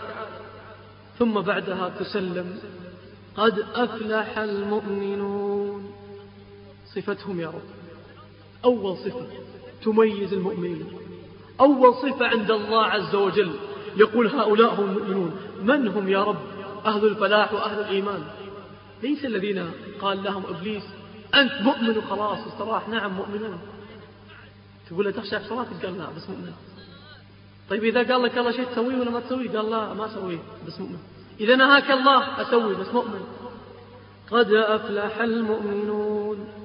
ثم بعدها تسلم. قد أفلح المؤمنون. صفتهم يا رب. أول صفة. تميز المؤمنين. أول صفة عند الله عز وجل يقول هؤلاء هم المؤمنون. من هم يا رب؟ أهل الفلاح وأهل الإيمان. ليس الذين قال لهم إبليس أنت مؤمن وخلاص استراح. نعم مؤمنون. تقول له تخشى في صلاتك؟ قال لا بس مؤمن. طيب إذا قال لك الله شيء تسويه ولا ما تسويه؟ قال لا ما أسويه بس مؤمن. إذا نهاك الله أسوي بس مؤمن. قد أفلح المؤمنون.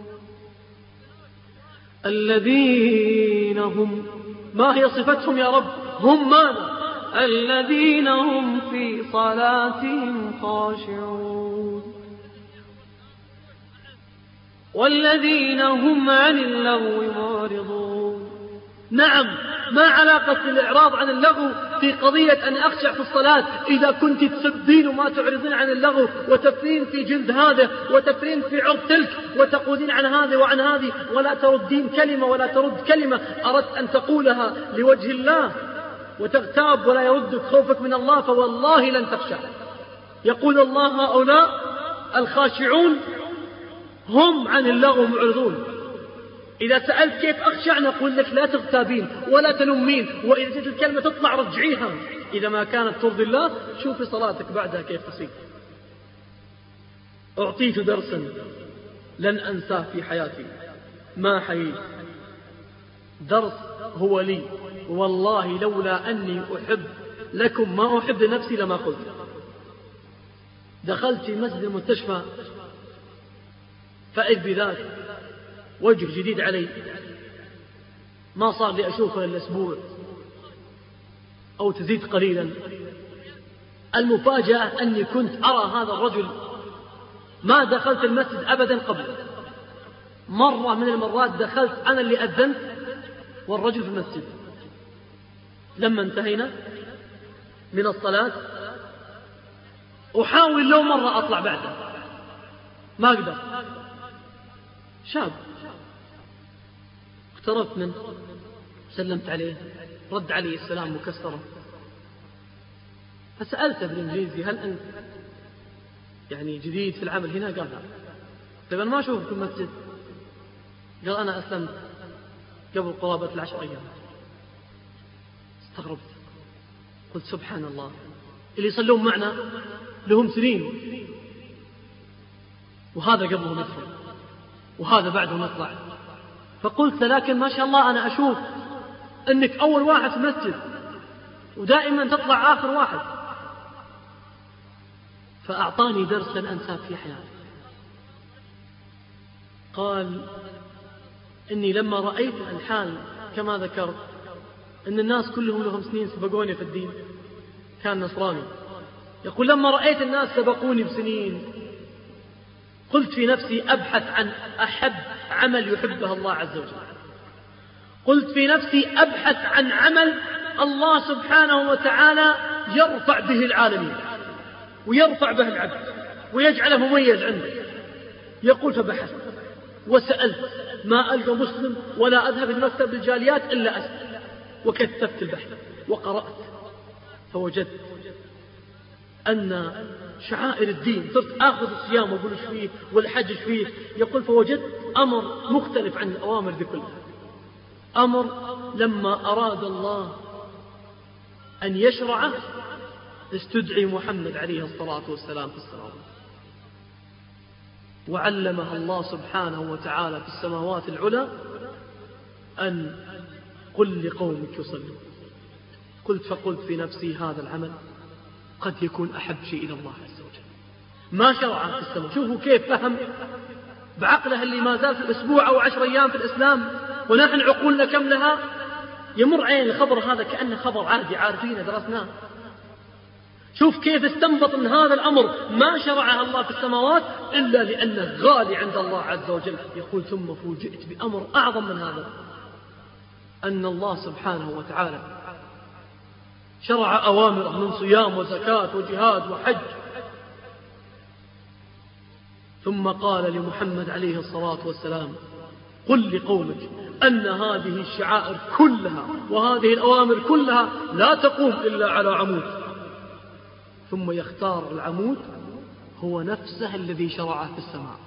الذين هم ما هي صفتهم يا رب؟ هم ماذا؟ الذين هم في صلاتهم خاشعون. والذين هم عن اللغو معرضون. نعم ما علاقة الإعراض عن اللغو في قضية أن أخشع في الصلاة إذا كنت تسبين وما تعرضين عن اللغو وتفرين في جلد هذا وتفرين في عرض تلك وتقولين عن هذا وعن هذه ولا تردين كلمة ولا ترد كلمة. أردت أن تقولها لوجه الله وتغتاب ولا يردك خوفك من الله فوالله لن تخشع. يقول الله هؤلاء الخاشعون هم عن اللغو معرضون. إذا سألت كيف أخشع نقول لك لا تغتابين ولا تلمين وإذا جت الكلمة تطلع رجعيها. إذا ما كانت ترضي الله شوفي صلاتك بعدها كيف تصير أعطيت درسا لن أنساه في حياتي. ما حييت درس هو لي. والله لولا أني أحب لكم ما أحب لنفسي لما قلت. دخلت في مسجد المستشفى فإذ بذلك وجه جديد علي. ما صار لي أشوفه إلا أسبوع أو تزيد قليلا. المفاجأة أني كنت أرى هذا الرجل ما دخلت المسجد أبدا قبل. مرة من المرات دخلت أنا اللي أذنت والرجل في المسجد. لما انتهينا من الصلاة أحاول لو مرة أطلع بعده. ما أقدر. شاب. اقتربت منه. سلمت عليه. رد علي السلام مكسرا. فسألته بالإنجليزي هل أنت يعني جديد في العمل؟ هنا قال لا. طيب أنا ما أشوفك في المسجد. قال أنا أسلمت قبل قرابة العشر أيام. استغربت. قلت سبحان الله. اللي يصلون معنا لهم سنين. وهذا قبلهم يدخل وهذا بعدهم يطلع فقلت لكن ما شاء الله أنا أشوف أنك أول واحد في المسجد ودائما تطلع آخر واحد. فأعطاني درس لن أنساه في حياتي. قال إني لما رأيت الحال كما ذكرت أن الناس كلهم لهم سنين سبقوني في الدين كان نصراني. يقول لما رأيت الناس سبقوني بسنين قلت في نفسي أبحث عن أحب عمل يحبه الله عز وجل. قلت في نفسي أبحث عن عمل الله سبحانه وتعالى يرفع به العالمين ويرفع به العبد ويجعله مميز عنده. يقول فبحثت وسألت ما ألقى مسلم ولا أذهب إلى مكتب الجاليات إلا أسأل. وكثفت البحث وقرأت فوجدت أن شعائر الدين صرت آخذ الصيام وأقول إيش فيه والحج إيش فيه. يقول فوجدت أمر مختلف عن الأوامر دي كلها. أمر لما أراد الله أن يشرعه استدعي محمد عليه الصلاة والسلام في الصلاة وعلمها الله سبحانه وتعالى في السماوات العلى أن قل لقومك يصلوا قلت فقلت في نفسي هذا العمل. قد يكون أحب شيء إلى الله عز وجل. ما شرع في السماء شوفوا كيف فهم بعقله اللي ما زال في الأسبوع أو عشر أيام في الإسلام. ونحن عقولنا كم لها؟ يمر علينا الخبر هذا كأنه خبر عادي عارفينه درسناه. شوف كيف استنبط من هذا الأمر. ما شرعه الله في السماوات إلا لأنه غالي عند الله عز وجل. يقول ثم فوجئت بأمر أعظم من هذا. أن الله سبحانه وتعالى شرع أوامره من صيام وزكاة وجهاد وحج. ثم قال لمحمد عليه الصلاة والسلام قل لقومك أن هذه الشعائر كلها وهذه الأوامر كلها لا تقوم إلا على عمود. ثم يختار العمود هو نفسه الذي شرعه في السماء.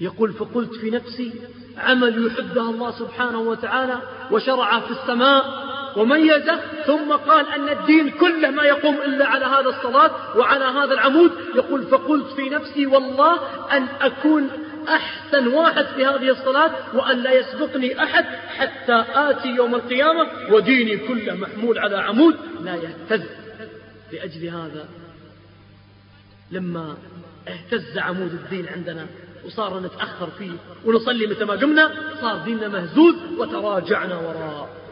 يقول فقلت في نفسي عمل يحبه الله سبحانه وتعالى وشرعه في السماء وميزه ثم قال أن الدين كله ما يقوم إلا على هذا الصلاة وعلى هذا العمود. يقول فقلت في نفسي والله أن أكون أحسن واحد في هذه الصلاة وأن لا يسبقني أحد حتى آتي يوم القيامة وديني كله محمول على عمود لا يهتز لأجل هذا. لما اهتز عمود الدين عندنا وصار نتأخر فيه ونصلي متى ما قمنا صار ديننا مهزوز وتراجعنا وراء.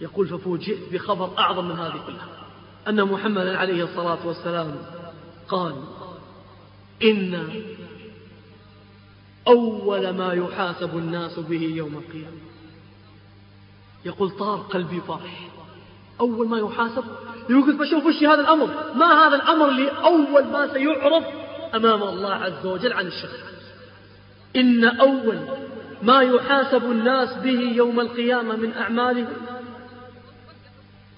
يقول ففوجئت بخبر أعظم من هذه كلها. أن محمدا عليه الصلاة والسلام قال إن أول ما يحاسب الناس به يوم القيامة. يقول طار قلبي فرح أول ما يحاسب يقول بشوف وش هذا الأمر؟ ما هذا الأمر اللي أول ما سيعرف أمام الله عز وجل عن الشخص إن أول ما يحاسب الناس به يوم القيامة من أعمالهم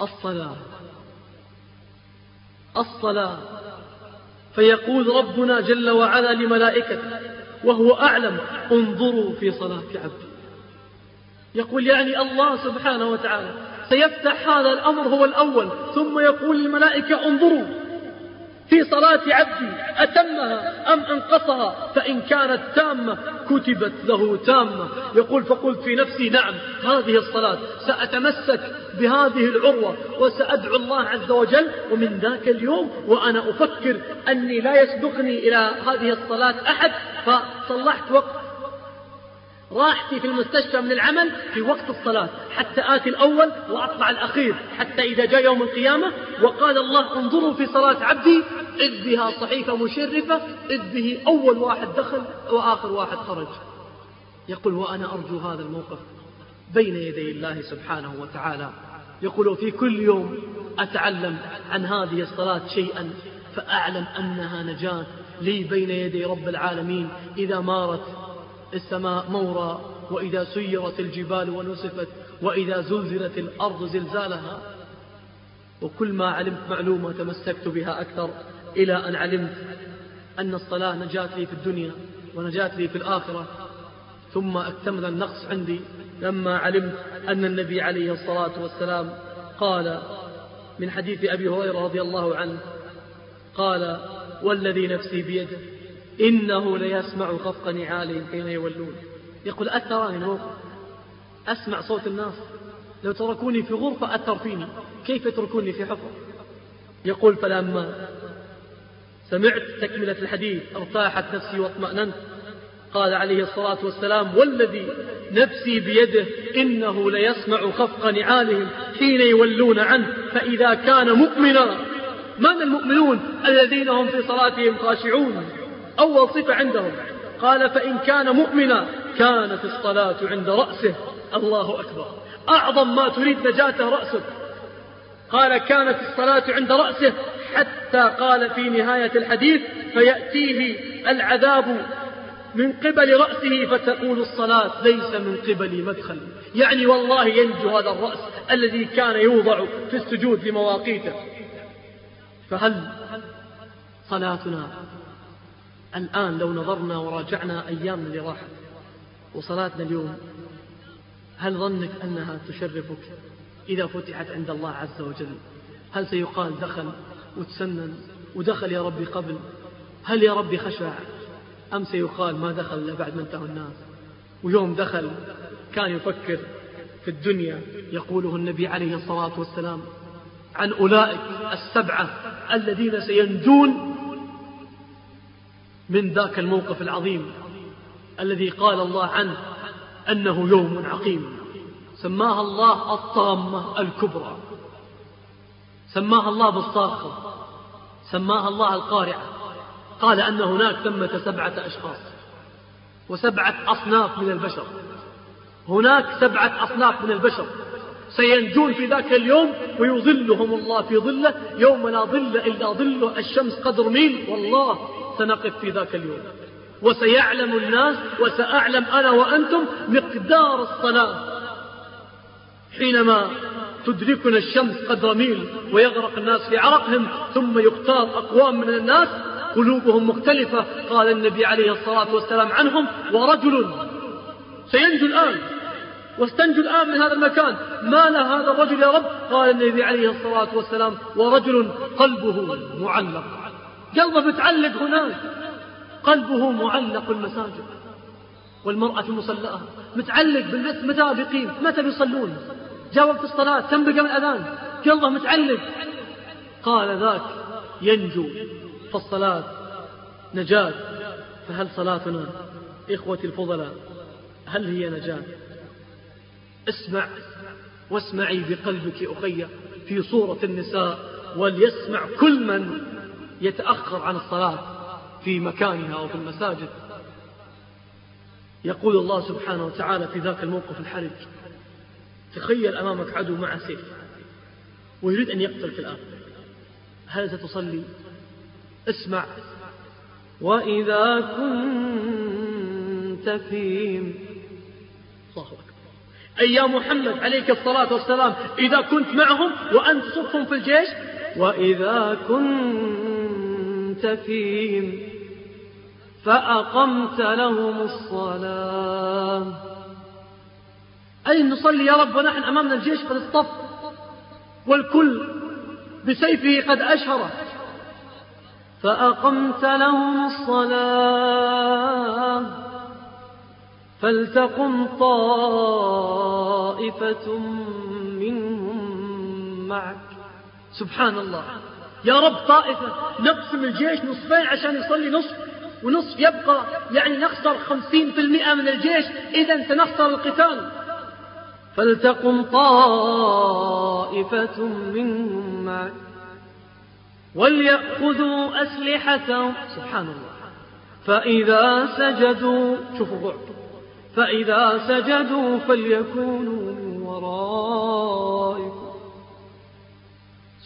الصلاة. الصلاة. فيقول ربنا جل وعلا لملائكته وهو أعلم انظروا في صلاة عبدي. يقول يعني الله سبحانه وتعالى سيفتح هذا الأمر هو الأول ثم يقول للملائكة انظروا. في صلاة عبدي أتمها أم أنقصها؟ فإن كانت تامة كتبت له تامة. يقول فقلت في نفسي نعم هذه الصلاة. سأتمسك بهذه العروة وسأدعو الله عز وجل ومن ذاك اليوم وأنا أفكر أني لا يسبقني إلى هذه الصلاة أحد فصلحت وقت راحتي في المستشفى من العمل في وقت الصلاة حتى آتي الأول وأطلع الأخير حتى إذا جاء يوم القيامة وقال الله انظروا في صلاة عبدي إذ بها صحيفة مشرفة إذ به أول واحد دخل وآخر واحد خرج. يقول وأنا أرجو هذا الموقف بين يدي الله سبحانه وتعالى. يقول في كل يوم أتعلم عن هذه الصلاة شيئا فأعلم أنها نجاة لي بين يدي رب العالمين. إذا مارت السماء مورا وإذا سيرت الجبال ونسفت وإذا زلزلت الأرض زلزالها. وكل ما علمت معلومة تمسكت بها أكثر إلى أن علمت أن الصلاة نجاة لي في الدنيا ونجاة لي في الآخرة. ثم أكتمل النقص عندي لما علمت أن النبي عليه الصلاة والسلام قال من حديث أبي هريرة رضي الله عنه قال والذي نفسي بيده إنه ليسمع خفق نعالهم حين يولون. يقول أثرني الموقف. أسمع صوت الناس. لو تركوني في غرفة أثر فيني. كيف يتركوني في حفرة؟ يقول فلما سمعت تكملة الحديث أرتاحت نفسي واطمأننت. قال عليه الصلاة والسلام والذي نفسي بيده إنه ليسمع خفق نعالهم حين يولون عنه. فإذا كان مؤمنا من المؤمنون الذين هم في صلاتهم خاشعون؟ أول صفة عندهم. قال فإن كان مؤمنا كانت الصلاة عند رأسه. الله أكبر. أعظم ما تريد نجاته رأسك. قال كانت الصلاة عند رأسه. حتى قال في نهاية الحديث فيأتيه العذاب من قبل رأسه فتقول الصلاة ليس من قبل مدخل. يعني والله ينجو هذا الرأس الذي كان يوضع في السجود لمواقيته. فهل صلاتنا الآن لو نظرنا وراجعنا أيامنا اللي راحت وصلاتنا اليوم هل ظنك أنها تشرفك إذا فتحت عند الله عز وجل؟ هل سيقال دخل وتسنن ودخل يا ربي قبل؟ هل يا ربي خشع؟ أم سيقال ما دخل إلا بعد ما انتهوا الناس؟ ويوم دخل كان يفكر في الدنيا يقوله النبي عليه الصلاة والسلام عن أولئك السبعة الذين سينجون من ذاك الموقف العظيم الذي قال الله عنه أنه يوم عقيم. سماها الله الطامة الكبرى. سماها الله بالصاخة سماها الله القارعة. قال أن هناك ثمة سبعة أشخاص وسبعة أصناف من البشر. هناك سبعة أصناف من البشر سينجون في ذاك اليوم ويظلهم الله في ظله يوم لا ظل إلا ظله. الشمس قدر ميل. والله سنقف في ذاك اليوم. وسيعلم الناس وسأعلم أنا وأنتم مقدار الصلاة. حينما تدركنا الشمس قدر ميل ويغرق الناس في عرقهم ثم يختار أقوام من الناس قلوبهم مختلفة قال النبي عليه الصلاة والسلام عنهم ورجل سينجو الآن واستنجو الآن من هذا المكان ما له هذا الرجل يا رب؟ قال النبي عليه الصلاة والسلام ورجل قلبه معلق. قلبه متعلق هناك. قلبه معلق المساجد والمرأة المصلاة متعلق بالبيت متى بيقيم متى بيصلون؟ جاء وقت الصلاة. كم بقى الأذان قلبه متعلق. قال ذاك. ينجو. فالصلاة نجاة. فهل صلاتنا إخوتي الفضلاء هل هي نجاة؟ اسمع واسمعي بقلبك أخي في صورة النساء وليسمع كل من يتأخر عن الصلاة في مكانها أو في المساجد. يقول الله سبحانه وتعالى في ذاك الموقف الحرج تخيل أمامك عدو مع سيف ويريد أن يقتلك الآن هل ستصلي؟ اسمع وإذا كنت فيهم. الله أكبر. أي يا محمد عليك الصلاة والسلام إذا كنت معهم وأنت صفهم في الجيش؟ وإذا كنت فيهم فأقمت لهم الصلاة. أي نصلي يا رب ونحن أمامنا الجيش قد اصطف والكل بسيفه قد أشهره. فأقمت لهم الصلاة. فلتقم طائفة منهم معك. سبحان الله. يا رب طائفة نقسم الجيش نصفين عشان يصلي نصف ونصف يبقى يعني نخسر خمسين في المئة من الجيش إذا سنخسر القتال. فلتقم طائفة منهم معك وليأخذوا أسلحتهم. سبحان الله. فإذا سجدوا شوفوا فإذا سجدوا فليكونوا من ورائكم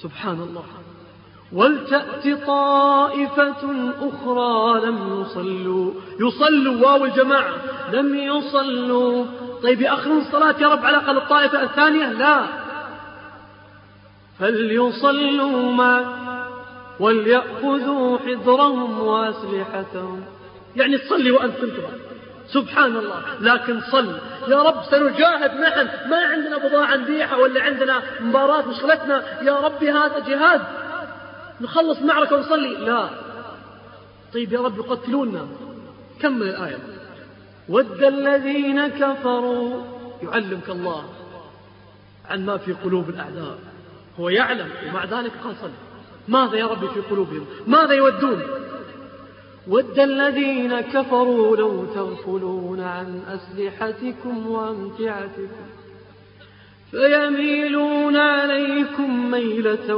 سبحان الله. ولتأت طائفة أخرى لم يصلوا. يصلوا واو الجماعة. لم يصلوا. طيب يأخرون الصلاة يا رب على الأقل الطائفة الثانية؟ لا. فليصلوا ما وليأخذوا حذرهم وأسلحتهم. يعني تصلي وأنت تنتظر سبحان الله لكن صل. يا رب سنجاهد نحن ما عندنا بضاعة نبيعها ولا عندنا مباراة مشغلتنا يا ربي هذا جهاد. نخلص معركة ونصلي. لا. طيب يا رب يقتلونا. كمل الآية؟ ود الذين كفروا. يعلمك الله عن ما في قلوب الأعداء. هو يعلم. ومع ذلك قال صل. ماذا يا ربي في قلوبهم؟ ماذا يودون؟ ود الذين كفروا لو تغفلون عن أسلحتكم وأمتعتكم فيميلون عليكم ميلة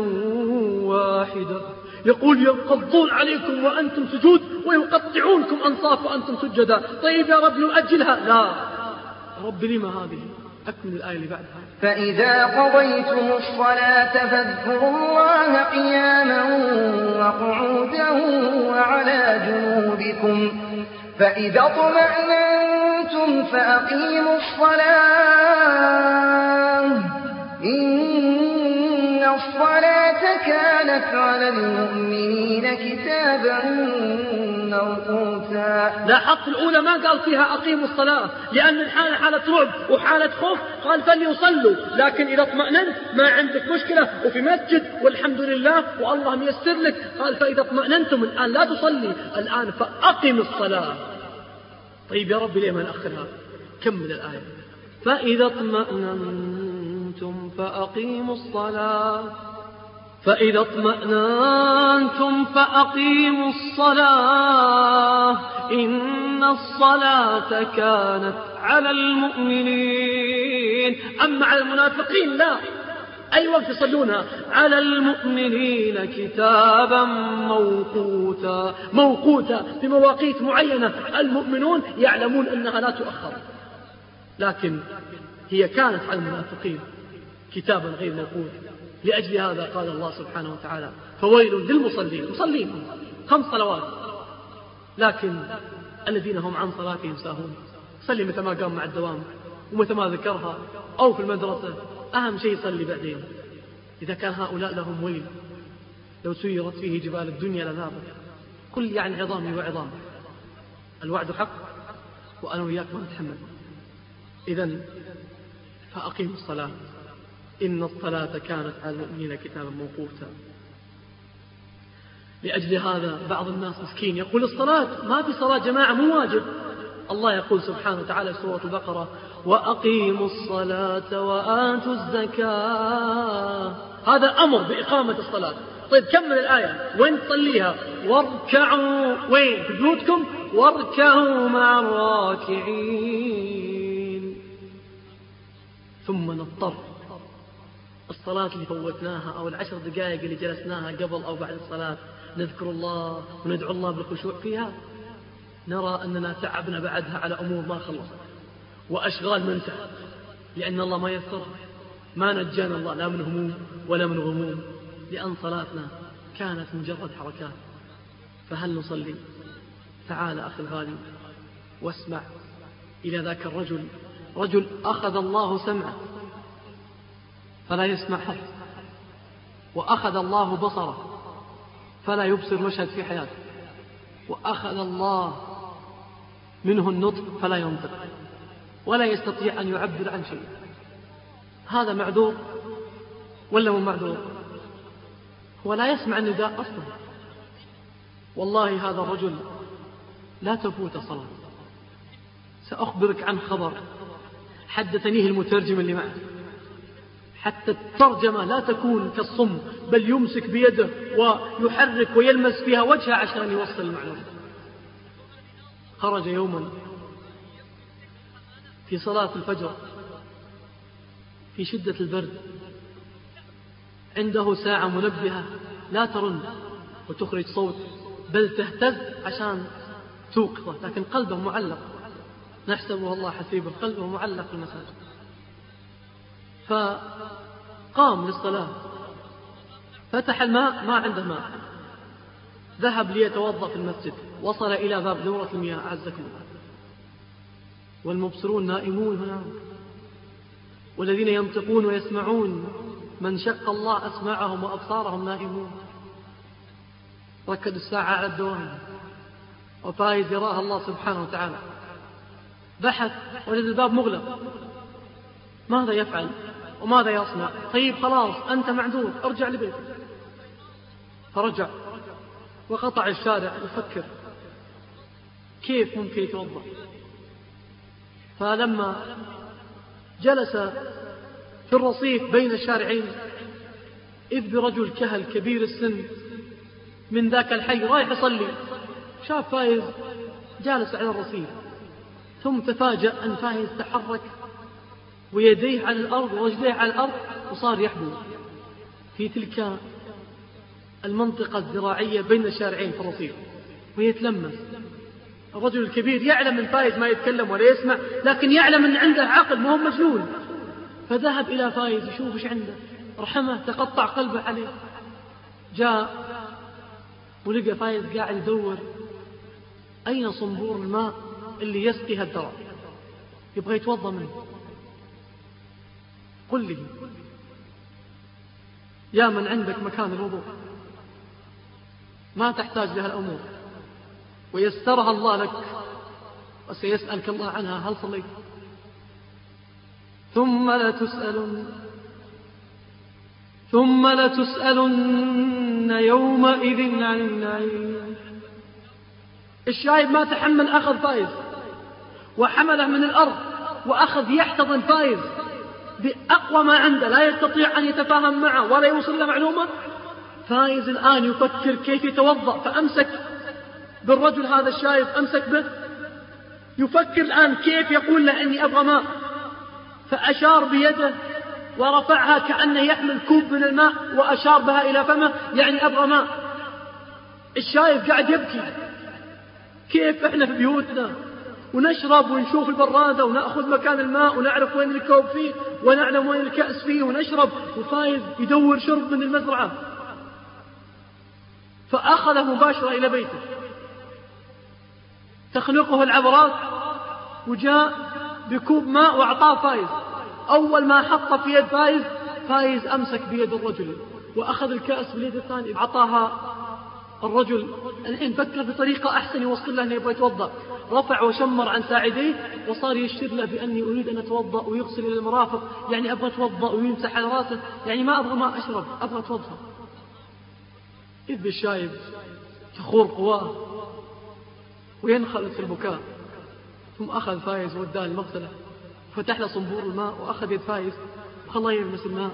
واحدة يقول ينقضون عليكم وأنتم سجود ويقطعونكم أنصاف وأنتم سجدا طيب يا رب نؤجلها لا رب لما هذه أكمل الآية اللي بعدها. فإذا قضيتم الصلاة فاذكروا الله قياما وقعودا وعلى جنوبكم. فإذا اطمأننتم فأقيموا الصلاة. إن الصلاة كانت على المؤمنين كتابا موقوتا لاحظت الأولى ما قال فيها أقيموا الصلاة لأن الحالة حالة رعب وحالة خوف. قال فليصلوا لكن إذا اطمأننت ما عندك مشكلة وفي مسجد والحمد لله والله ميسر لك. قال فإذا اطمأننتم الآن لا تصلي الآن فأقم الصلاة. طيب يا رب ليه ما نأخرها؟ كمل الآية؟ فإذا اطمأننتم فأقيموا الصلاة. فإذا اطمأننتم فأقيموا الصلاة إن الصلاة كانت على المؤمنين. أما على المنافقين لا. أي وقت يصلونها على المؤمنين كتابا موقوتا. موقوتا في مواقيت معينة. المؤمنون يعلمون أنها لا تؤخر. لكن هي كانت على المنافقين كتابا غير موقوت. لأجل هذا قال الله سبحانه وتعالى فويل للمصلين. مصلين خمس صلوات. لكن الذين هم عن صلاتهم ساهون. صلي متى ما قام مع الدوام ومتى ما ذكرها أو في المدرسة. أهم شيء يصلي بعدين. إذا كان هؤلاء لهم ويل لو سيرت فيه جبال الدنيا لذابت. قل يعني عظامي وعظامك الوعد حق وأنا وياك ما نتحمل. إذا فأقيم الصلاة. إن الصلاة كانت على المؤمنين كتابا موقوتا. لأجل هذا بعض الناس مسكين يقول الصلاة ما في صلاة جماعة مو واجب. الله يقول سبحانه وتعالى في سورة البقرة وأقيموا الصلاة وآتوا الزكاة. هذا أمر بإقامة الصلاة. طيب كمل الآية. وين تصليها؟ واركعوا. وين؟ في بيوتكم؟ واركعوا مع الراكعين ثم نضطر الصلاة اللي فوتناها أو العشر دقائق اللي جلسناها قبل أو بعد الصلاة نذكر الله وندعو الله بالخشوع فيها نرى أننا تعبنا بعدها على أمور ما خلصت وأشغال منتهى لأن الله ما يسر ما نجانا الله لا من هموم ولا من غموم لأن صلاتنا كانت مجرد حركات. فهل نصلي؟ تعال أخي الغالي واسمع إلى ذاك الرجل رجل أخذ الله سمعه. فلا يسمع حظ وأخذ الله بصره فلا يبصر مشهد في حياته. وأخذ الله منه النطق فلا ينطق. ولا يستطيع أن يعبر عن شيء. هذا معذور ولا مو معذور؟ هو لا يسمع النداء أصلا. والله هذا الرجل لا تفوت صلاة. سأخبرك عن خبر حدثنيه المترجم اللي معه حتى الترجمة لا تكون كالصم بل يمسك بيده ويحرك ويلمس فيها وجهه عشان يوصل المعلومة. خرج يوما في صلاة الفجر في شدة البرد عنده ساعة منبهة لا ترن وتخرج صوت بل تهتز عشان توقظه لكن قلبه معلق. نحسبه الله حسيبه قلبه معلق المساجد. فقام للصلاة. فتح الماء ما عنده ماء. ذهب ليتوضأ في المسجد. وصل إلى باب دورة المياه أعزكم الله والمبصرون نائمون هنا والذين ينطقون ويسمعون. من شق الله أسماعهم وأبصارهم نائمون. ركدوا الساعة على الدوام. وفايز يراها الله سبحانه وتعالى. بحث وجد الباب مغلق. ماذا يفعل؟ وماذا يصنع؟ طيب خلاص أنت معذور ارجع لبيتك. فرجع وقطع الشارع يفكر كيف ممكن يتوضأ. فلما جلس في الرصيف بين الشارعين إذ برجل كهل كبير السن من ذاك الحي رايح يصلي. شاف فايز جالس على الرصيف ثم تفاجأ أن فايز تحرك ويديه على الأرض ورجليه على الأرض وصار يحبو في تلك المنطقة الزراعية بين الشارعين في الرصيف ويتلمس. الرجل الكبير يعلم من فايز ما يتكلم ولا يسمع لكن يعلم أن عنده عقل ما هو مجنون. فذهب إلى فايز يشوف إيش عنده. رحمه تقطع قلبه عليه. جاء ولقى فايز قاعد يدور أين صنبور الماء اللي يسقي هالدرع يبغى يتوضأ منه. قل لي. يا من عندك مكان الوضوء. ما تحتاج لها الأمور. ويسرها الله لك. وسيسألك الله عنها هل صليت. ثم لتسألن ثم لتسألن يومئذ عن النعيم. الشايب ما تحمل أخذ فايز وحمله من الأرض. وأخذ يحتضن فايز بأقوى ما عنده لا يستطيع أن يتفاهم معه ولا يوصل له معلومة. فايز الآن يفكر كيف يتوضأ. فأمسك بالرجل هذا الشايب أمسك به. يفكر الآن كيف يقول له إني أبغى ماء. فأشار بيده ورفعها كأنه يحمل كوب من الماء وأشار بها إلى فمه يعني أبغى ماء. الشايب قاعد يبكي. كيف إحنا في بيوتنا؟ ونشرب ونشوف البرادة ونأخذ مكان الماء ونعرف وين الكوب فيه ونعلم وين الكأس فيه ونشرب وفايز يدور شرب من المزرعة. فأخذه مباشرة إلى بيته. تخنقه العبرات وجاء بكوب ماء وأعطاه فايز. أول ما حط في يد فايز فايز أمسك بيد الرجل وأخذ الكأس باليد الثانية أعطاها الرجل الحين فكر بطريقة أحسن يوصل له أنه يبغى يتوضأ. رفع وشمر عن ساعديه وصار يشير له بأني أريد أن أتوضأ ويغسل إلى المرافق يعني أبغى أتوضأ ويمسح على رأسه يعني ما أبغى ما أشرب أبغى أتوضأ. إذ بالشايب تخور قواه وينخلص البكاء ثم أخذ فايز وداه المغسلة. فتح له صنبور الماء وأخذ يد فايز وخلاه يلمس الماء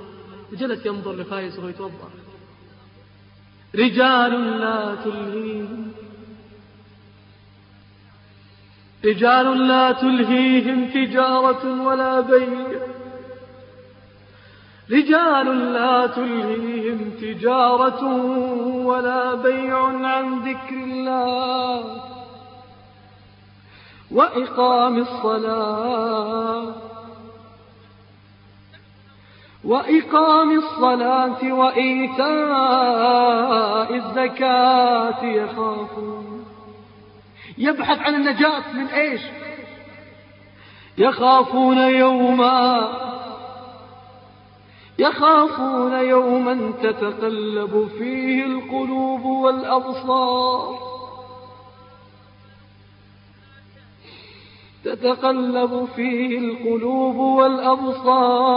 وجلس ينظر لفايز وهو يتوضأ. رجال لا تلهيهم. رجال لا تلهيهم تجارة ولا بيع. رجال لا تلهيهم تجارة ولا بيع عن ذكر الله وإقام الصلاة. وإقام الصلاة وإيتاء الزكاة يخافون. يبحث عن النجاة من إيش؟ يخافون يوما. يخافون يوما تتقلب فيه القلوب والأبصار. تتقلب فيه القلوب والأبصار.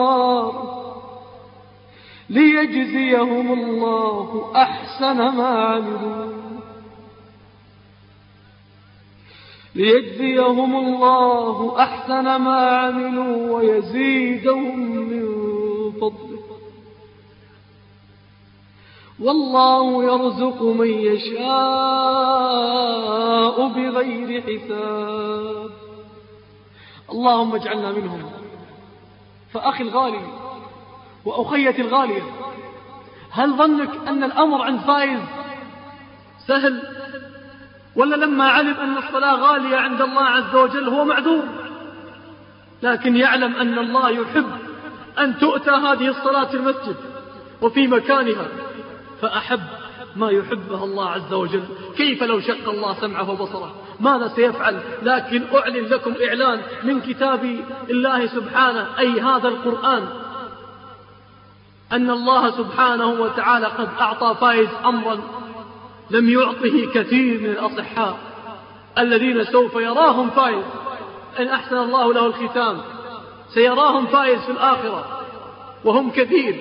ليجزيهم الله أحسن ما عملوا. ليجزيهم الله أحسن ما عملوا ويزيدهم من فضله. والله يرزق من يشاء بغير حساب. اللهم اجعلنا منهم. فأخي الغالي. وأخيتي الغالية. هل ظنك أن الأمر عند فايز سهل؟ ولا لما علم أن الصلاة غالية عند الله عز وجل هو معذور لكن يعلم أن الله يحب أن تؤتى هذه الصلاة في المسجد وفي مكانها فأحب ما يحبه الله عز وجل. كيف لو شق الله سمعه وبصره؟ ماذا سيفعل؟ لكن أعلن لكم إعلان من كتاب الله سبحانه أي هذا القرآن أن الله سبحانه وتعالى قد أعطى فائز أمرا لم يعطه كثير من الأصحاء الذين سوف يراهم فائز إن أحسن الله له الختام سيراهم فائز في الآخرة وهم كثير.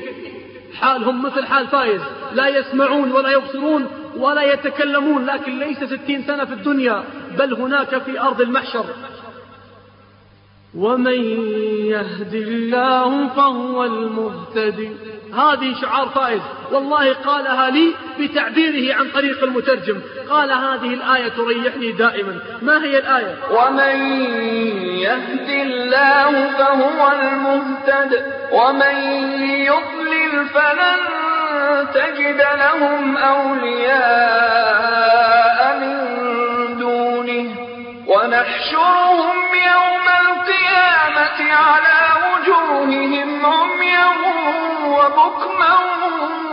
حالهم مثل حال فائز لا يسمعون ولا يبصرون ولا يتكلمون لكن ليس ستين سنة في الدنيا بل هناك في أرض المحشر. ومن يهد الله فهو المهتدي. هذه شعار فائز. والله قالها لي بتعبيره عن طريق المترجم. قال هذه الآية تريحني دائما. ما هي الآية؟ ومن يهد الله فهو المهتد. ومن يضلل فلن تجد لهم أولياء من دونه. ونحشرهم وبكما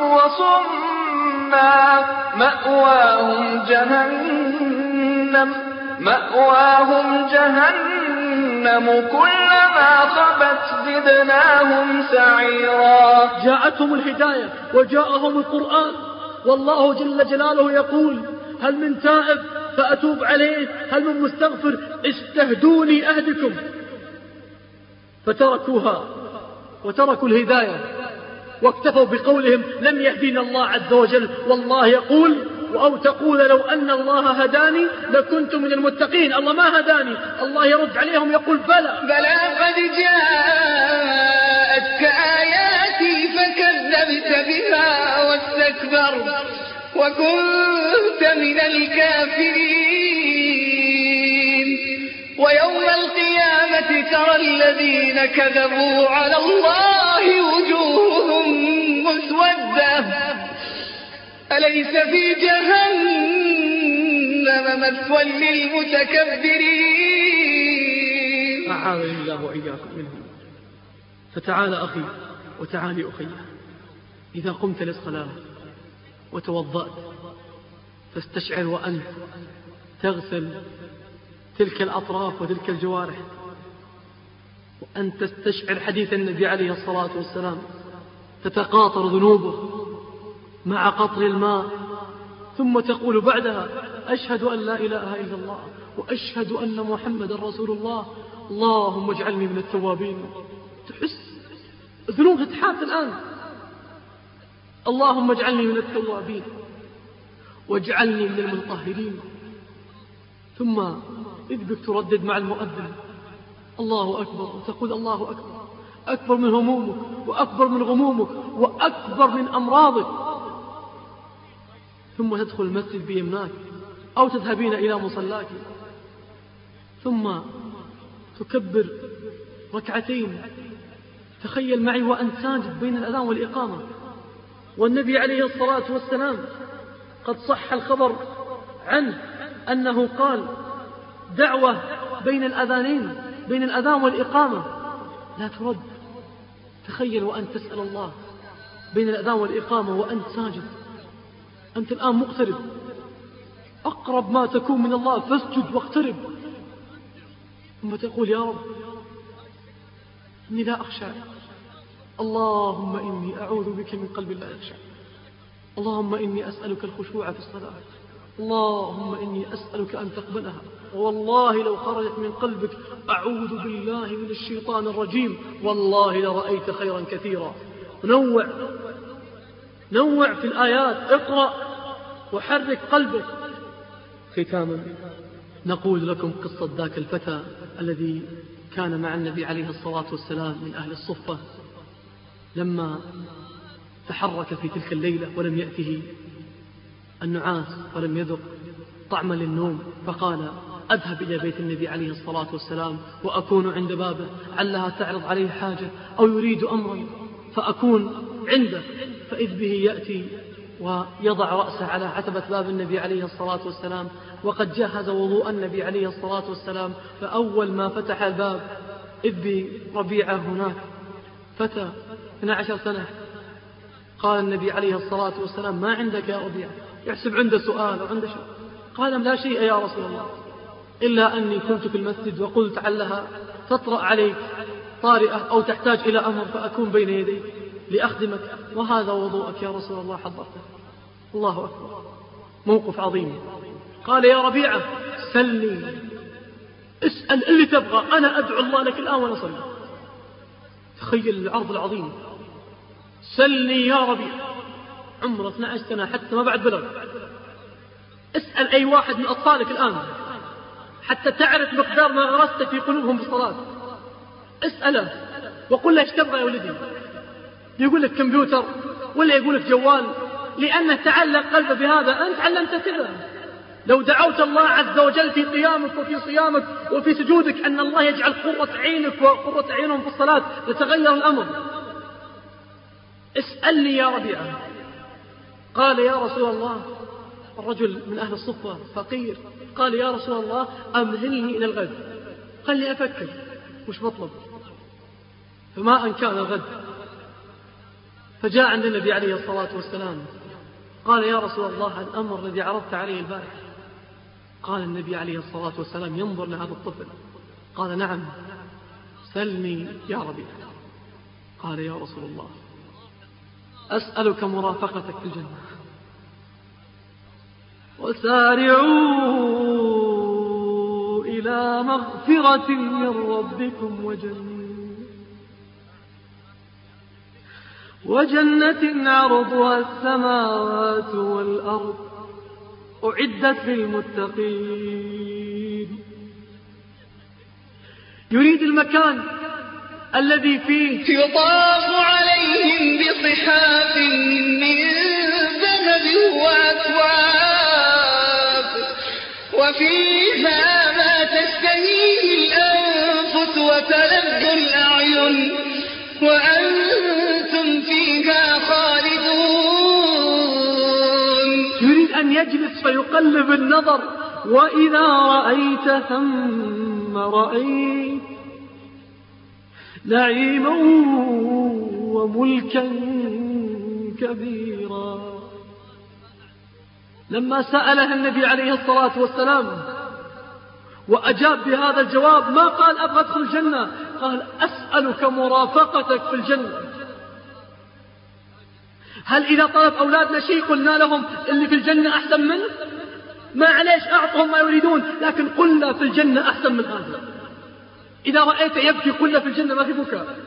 وصما. مأواهم جهنم مأواهم جهنم. كلما خبت زدناهم سعيرا. جاءتهم الهداية وجاءهم القرآن. والله جل جلاله يقول هل من تائب فأتوب عليه هل من مستغفر استهدوني أهدكم. فتركوها وتركوا الهداية. واكتفوا بقولهم لم يهدينا الله عز وجل. والله يقول أو تقول لو أن الله هداني لكنت من المتقين. الله ما هداني. الله يرد عليهم يقول بلى. بلى قد جاءتك آياتي فكذبت بها واستكبرت وكنت من الكافرين. ويوم القيامة ترى الذين كذبوا على الله وجوههم مسودة. أليس في جهنم مثوى للمتكبرين؟ أعاذني الله وإياكم منهم. فتعال أخي وتعالي أخي. إذا قمت للصلاة وتوضأت فاستشعر وأنت تغسل تلك الأطراف وتلك الجوارح. وأن تستشعر حديث النبي عليه الصلاة والسلام تتقاطر ذنوبه مع قطر الماء ثم تقول بعدها أشهد أن لا إله إلا الله وأشهد أن محمد رسول الله. اللهم اجعلني من التوابين. تحس ذنوب تتحات الآن. اللهم اجعلني من التوابين واجعلني من المطهرين. ثم إذ بك تردد مع المؤذن الله أكبر. وتقول الله أكبر. أكبر من همومك وأكبر من غمومك وأكبر من أمراضك. ثم تدخل المسجد بيمناك أو تذهبين إلى مصلاك. ثم تكبر ركعتين. تخيل معي وأنت ساجد بين الأذان والإقامة. والنبي عليه الصلاة والسلام قد صح الخبر عنه أنه قال دعوة بين الأذانين. بين الأذان والإقامة. لا ترد. تخيل وأنت تسأل الله. بين الأذان والإقامة وأنت ساجد. أنت الآن مقترب. أقرب ما تكون من الله فاسجد واقترب. ثم تقول يا رب إني لا أخشى. اللهم إني أعوذ بك من قلب لا يخشى. اللهم إني أسألك الخشوع في الصلاة. اللهم إني أسألك أن تقبلها. والله لو خرجت من قلبك أعوذ بالله من الشيطان الرجيم. والله لرأيت خيرا كثيرا. نوع نوع في الآيات. اقرأ وحرك قلبك. ختاما نقول لكم قصة ذاك الفتى الذي كان مع النبي عليه الصلاة والسلام من أهل الصفة. لما تحرك في تلك الليلة ولم يأته النعاس ولم يذق طعم للنوم فقال أذهب إلى بيت النبي عليه الصلاة والسلام وأكون عند بابه علها تعرض عليه حاجة أو يريد أمرا فأكون عنده فإذ به يأتي ويضع رأسه على عتبة باب النبي عليه الصلاة والسلام وقد جهز وضوء النبي عليه الصلاة والسلام فأول ما فتح الباب إذ بربيعة هناك فتى 12 سنة قال النبي عليه الصلاة والسلام ما عندك يا ربيع؟ يحسب عنده سؤال أو عنده شيء. قال لا شيء يا رسول الله. إلا أني كنت في المسجد وقلت علها تطرأ عليك طارئة أو تحتاج إلى أمر فأكون بين يديك لأخدمك. وهذا وضوءك يا رسول الله حضرته. الله أكبر. موقف عظيم. قال يا ربيعة سلني. اسأل اللي تبغى. أنا أدعو الله لك الآن وأنا أصلي تخيل العرض العظيم. سلني يا ربيع عمره 12 سنة حتى ما بعد بلغ. اسأل أي واحد من أطفالك الآن. حتى تعرف مقدار ما غرست في قلوبهم بالصلاة. اسأله وقل له إيش تبغى يا ولدي. يقول لك كمبيوتر ولا يقول لك جوال. لأنه تعلق قلبه بهذا. أنت علمت كذا لو دعوت الله عز وجل في قيامك وفي صيامك وفي سجودك أن الله يجعل قرة عينك وقرة عينهم في الصلاة لتغير الأمر. اسألني يا ربيعة. قال يا رسول الله الرجل من أهل الصفة فقير. قال يا رسول الله أمهلني إلى الغد. قال لي أفكر وش بطلب فما أن كان الغد. فجاء عند النبي عليه الصلاة والسلام قال يا رسول الله الأمر الذي عرضت عليه البارح قال النبي عليه الصلاة والسلام ينظر لهذا الطفل. قال نعم سلني يا ربي. قال يا رسول الله. أسألك مرافقتك في الجنة. وسارعوا إلى مغفرة من ربكم وجنة وجنة عرضها السماوات والأرض أعدت للمتقين. يريد المكان الذي فيه يطاف عليهم بصحاف من ذهب وأكواب وفيها ما تشتهيه الأنفس وتلذ الأعين. وأنتم فيها خالدون. يريد أن يجلس فيقلب النظر. وإذا رأيت ثم رأيت نعيما وملكا كبيرا. لما سألها النبي عليه الصلاة والسلام وأجاب بهذا الجواب ما قال أبغى أدخل الجنة؟ قال أسألك مرافقتك في الجنة. هل إذا طلب أولادنا شيء قلنا لهم اللي في الجنة أحسن منه؟ ما عليش أعطهم ما يريدون لكن قلنا في الجنة أحسن من هذا. إذا رأيت يبكي قلنا في الجنة ما في بكاء.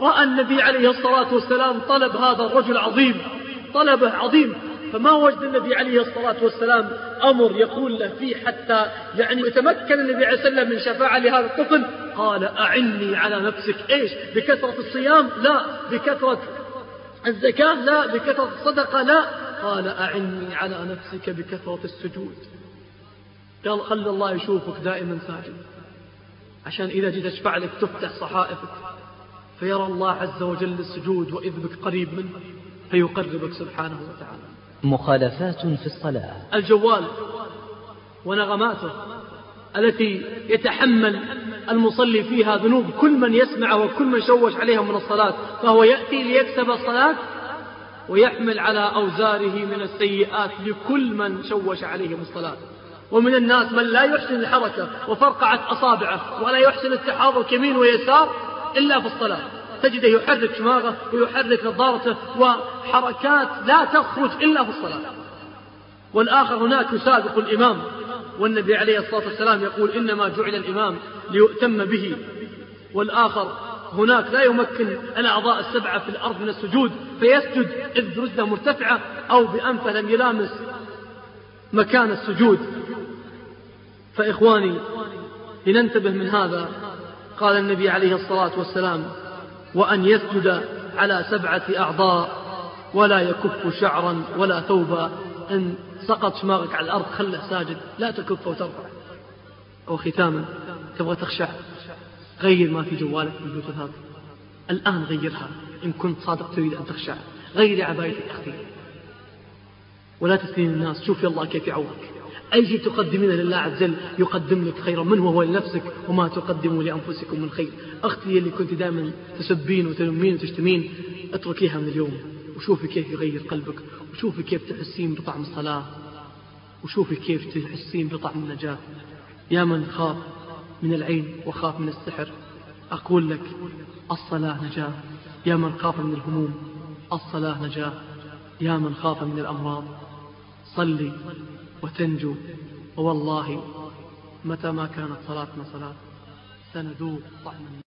رأى النبي عليه الصلاة والسلام طلب هذا الرجل عظيم طلبه عظيم. فما وجد النبي عليه الصلاة والسلام أمر يقول له فيه حتى يعني يتمكن النبي عليه والسلام من شفاعة لهذا الطفل. قال أعني على نفسك. إيش؟ بكثرة الصيام؟ لا. بكثرة الزكاة؟ لا. بكثرة الصدقة؟ لا. قال أعني على نفسك بكثرة السجود. قال خلي الله يشوفك دائما ساجد عشان إذا جيت أشفع لك تفتح صحائفك فيرى الله عز وجل السجود وإذ بك قريب منه فيقربك سبحانه وتعالى. مخالفات في الصلاة. الجوال ونغماته التي يتحمل المصلي فيها ذنوب كل من يسمع وكل من شوش عليها من الصلاة فهو يأتي ليكسب الصلاة ويحمل على أوزاره من السيئات لكل من شوش عليهم الصلاة. ومن الناس من لا يحسن الحركة وفرقعة أصابعه ولا يحسن التحرك يمين ويسار إلا في الصلاة. تجده يحرك شماغه ويحرك نظارته وحركات لا تخرج إلا في الصلاة. والآخر هناك يسابق الإمام والنبي عليه الصلاة والسلام يقول إنما جعل الإمام ليؤتم به. والآخر هناك لا يمكن الأعضاء السبعة في الأرض من السجود فيسجد إذ رجله مرتفعة أو بأنفه لم يلامس مكان السجود. فإخواني لننتبه من هذا قال النبي عليه الصلاة والسلام وأن يسجد على سبعة أعضاء ولا يكف شعرا ولا ثوبا. إن سقط شماغك على الأرض خله ساجد لا تكف وترفع. أو ختاما تبغى تخشع؟ غير ما في جوالك في هذا الآن غيرها إن كنت صادق تريد أن تخشع. غيري عبايتك أختي ولا تسلين الناس شوفي الله كيف يعوضك أي شيء تقدمين لله عز وجل يقدم لك خيرا منه وهو لنفسك وما تقدموا لأنفسكم من خير. أختي اللي كنت دائما تسبين وتلمين وتشتمين اتركيها من اليوم وشوفي كيف يغير قلبك وشوفي كيف تحسين بطعم الصلاة وشوفي كيف تحسين بطعم النجاة. يا من خاف من العين وخاف من السحر أقول لك الصلاة نجاة. يا من خاف من الهموم الصلاة نجاة. يا من خاف من الأمراض صلي وتنجو. ووالله متى ما كانت صلاتنا صلاة سنذوق طعم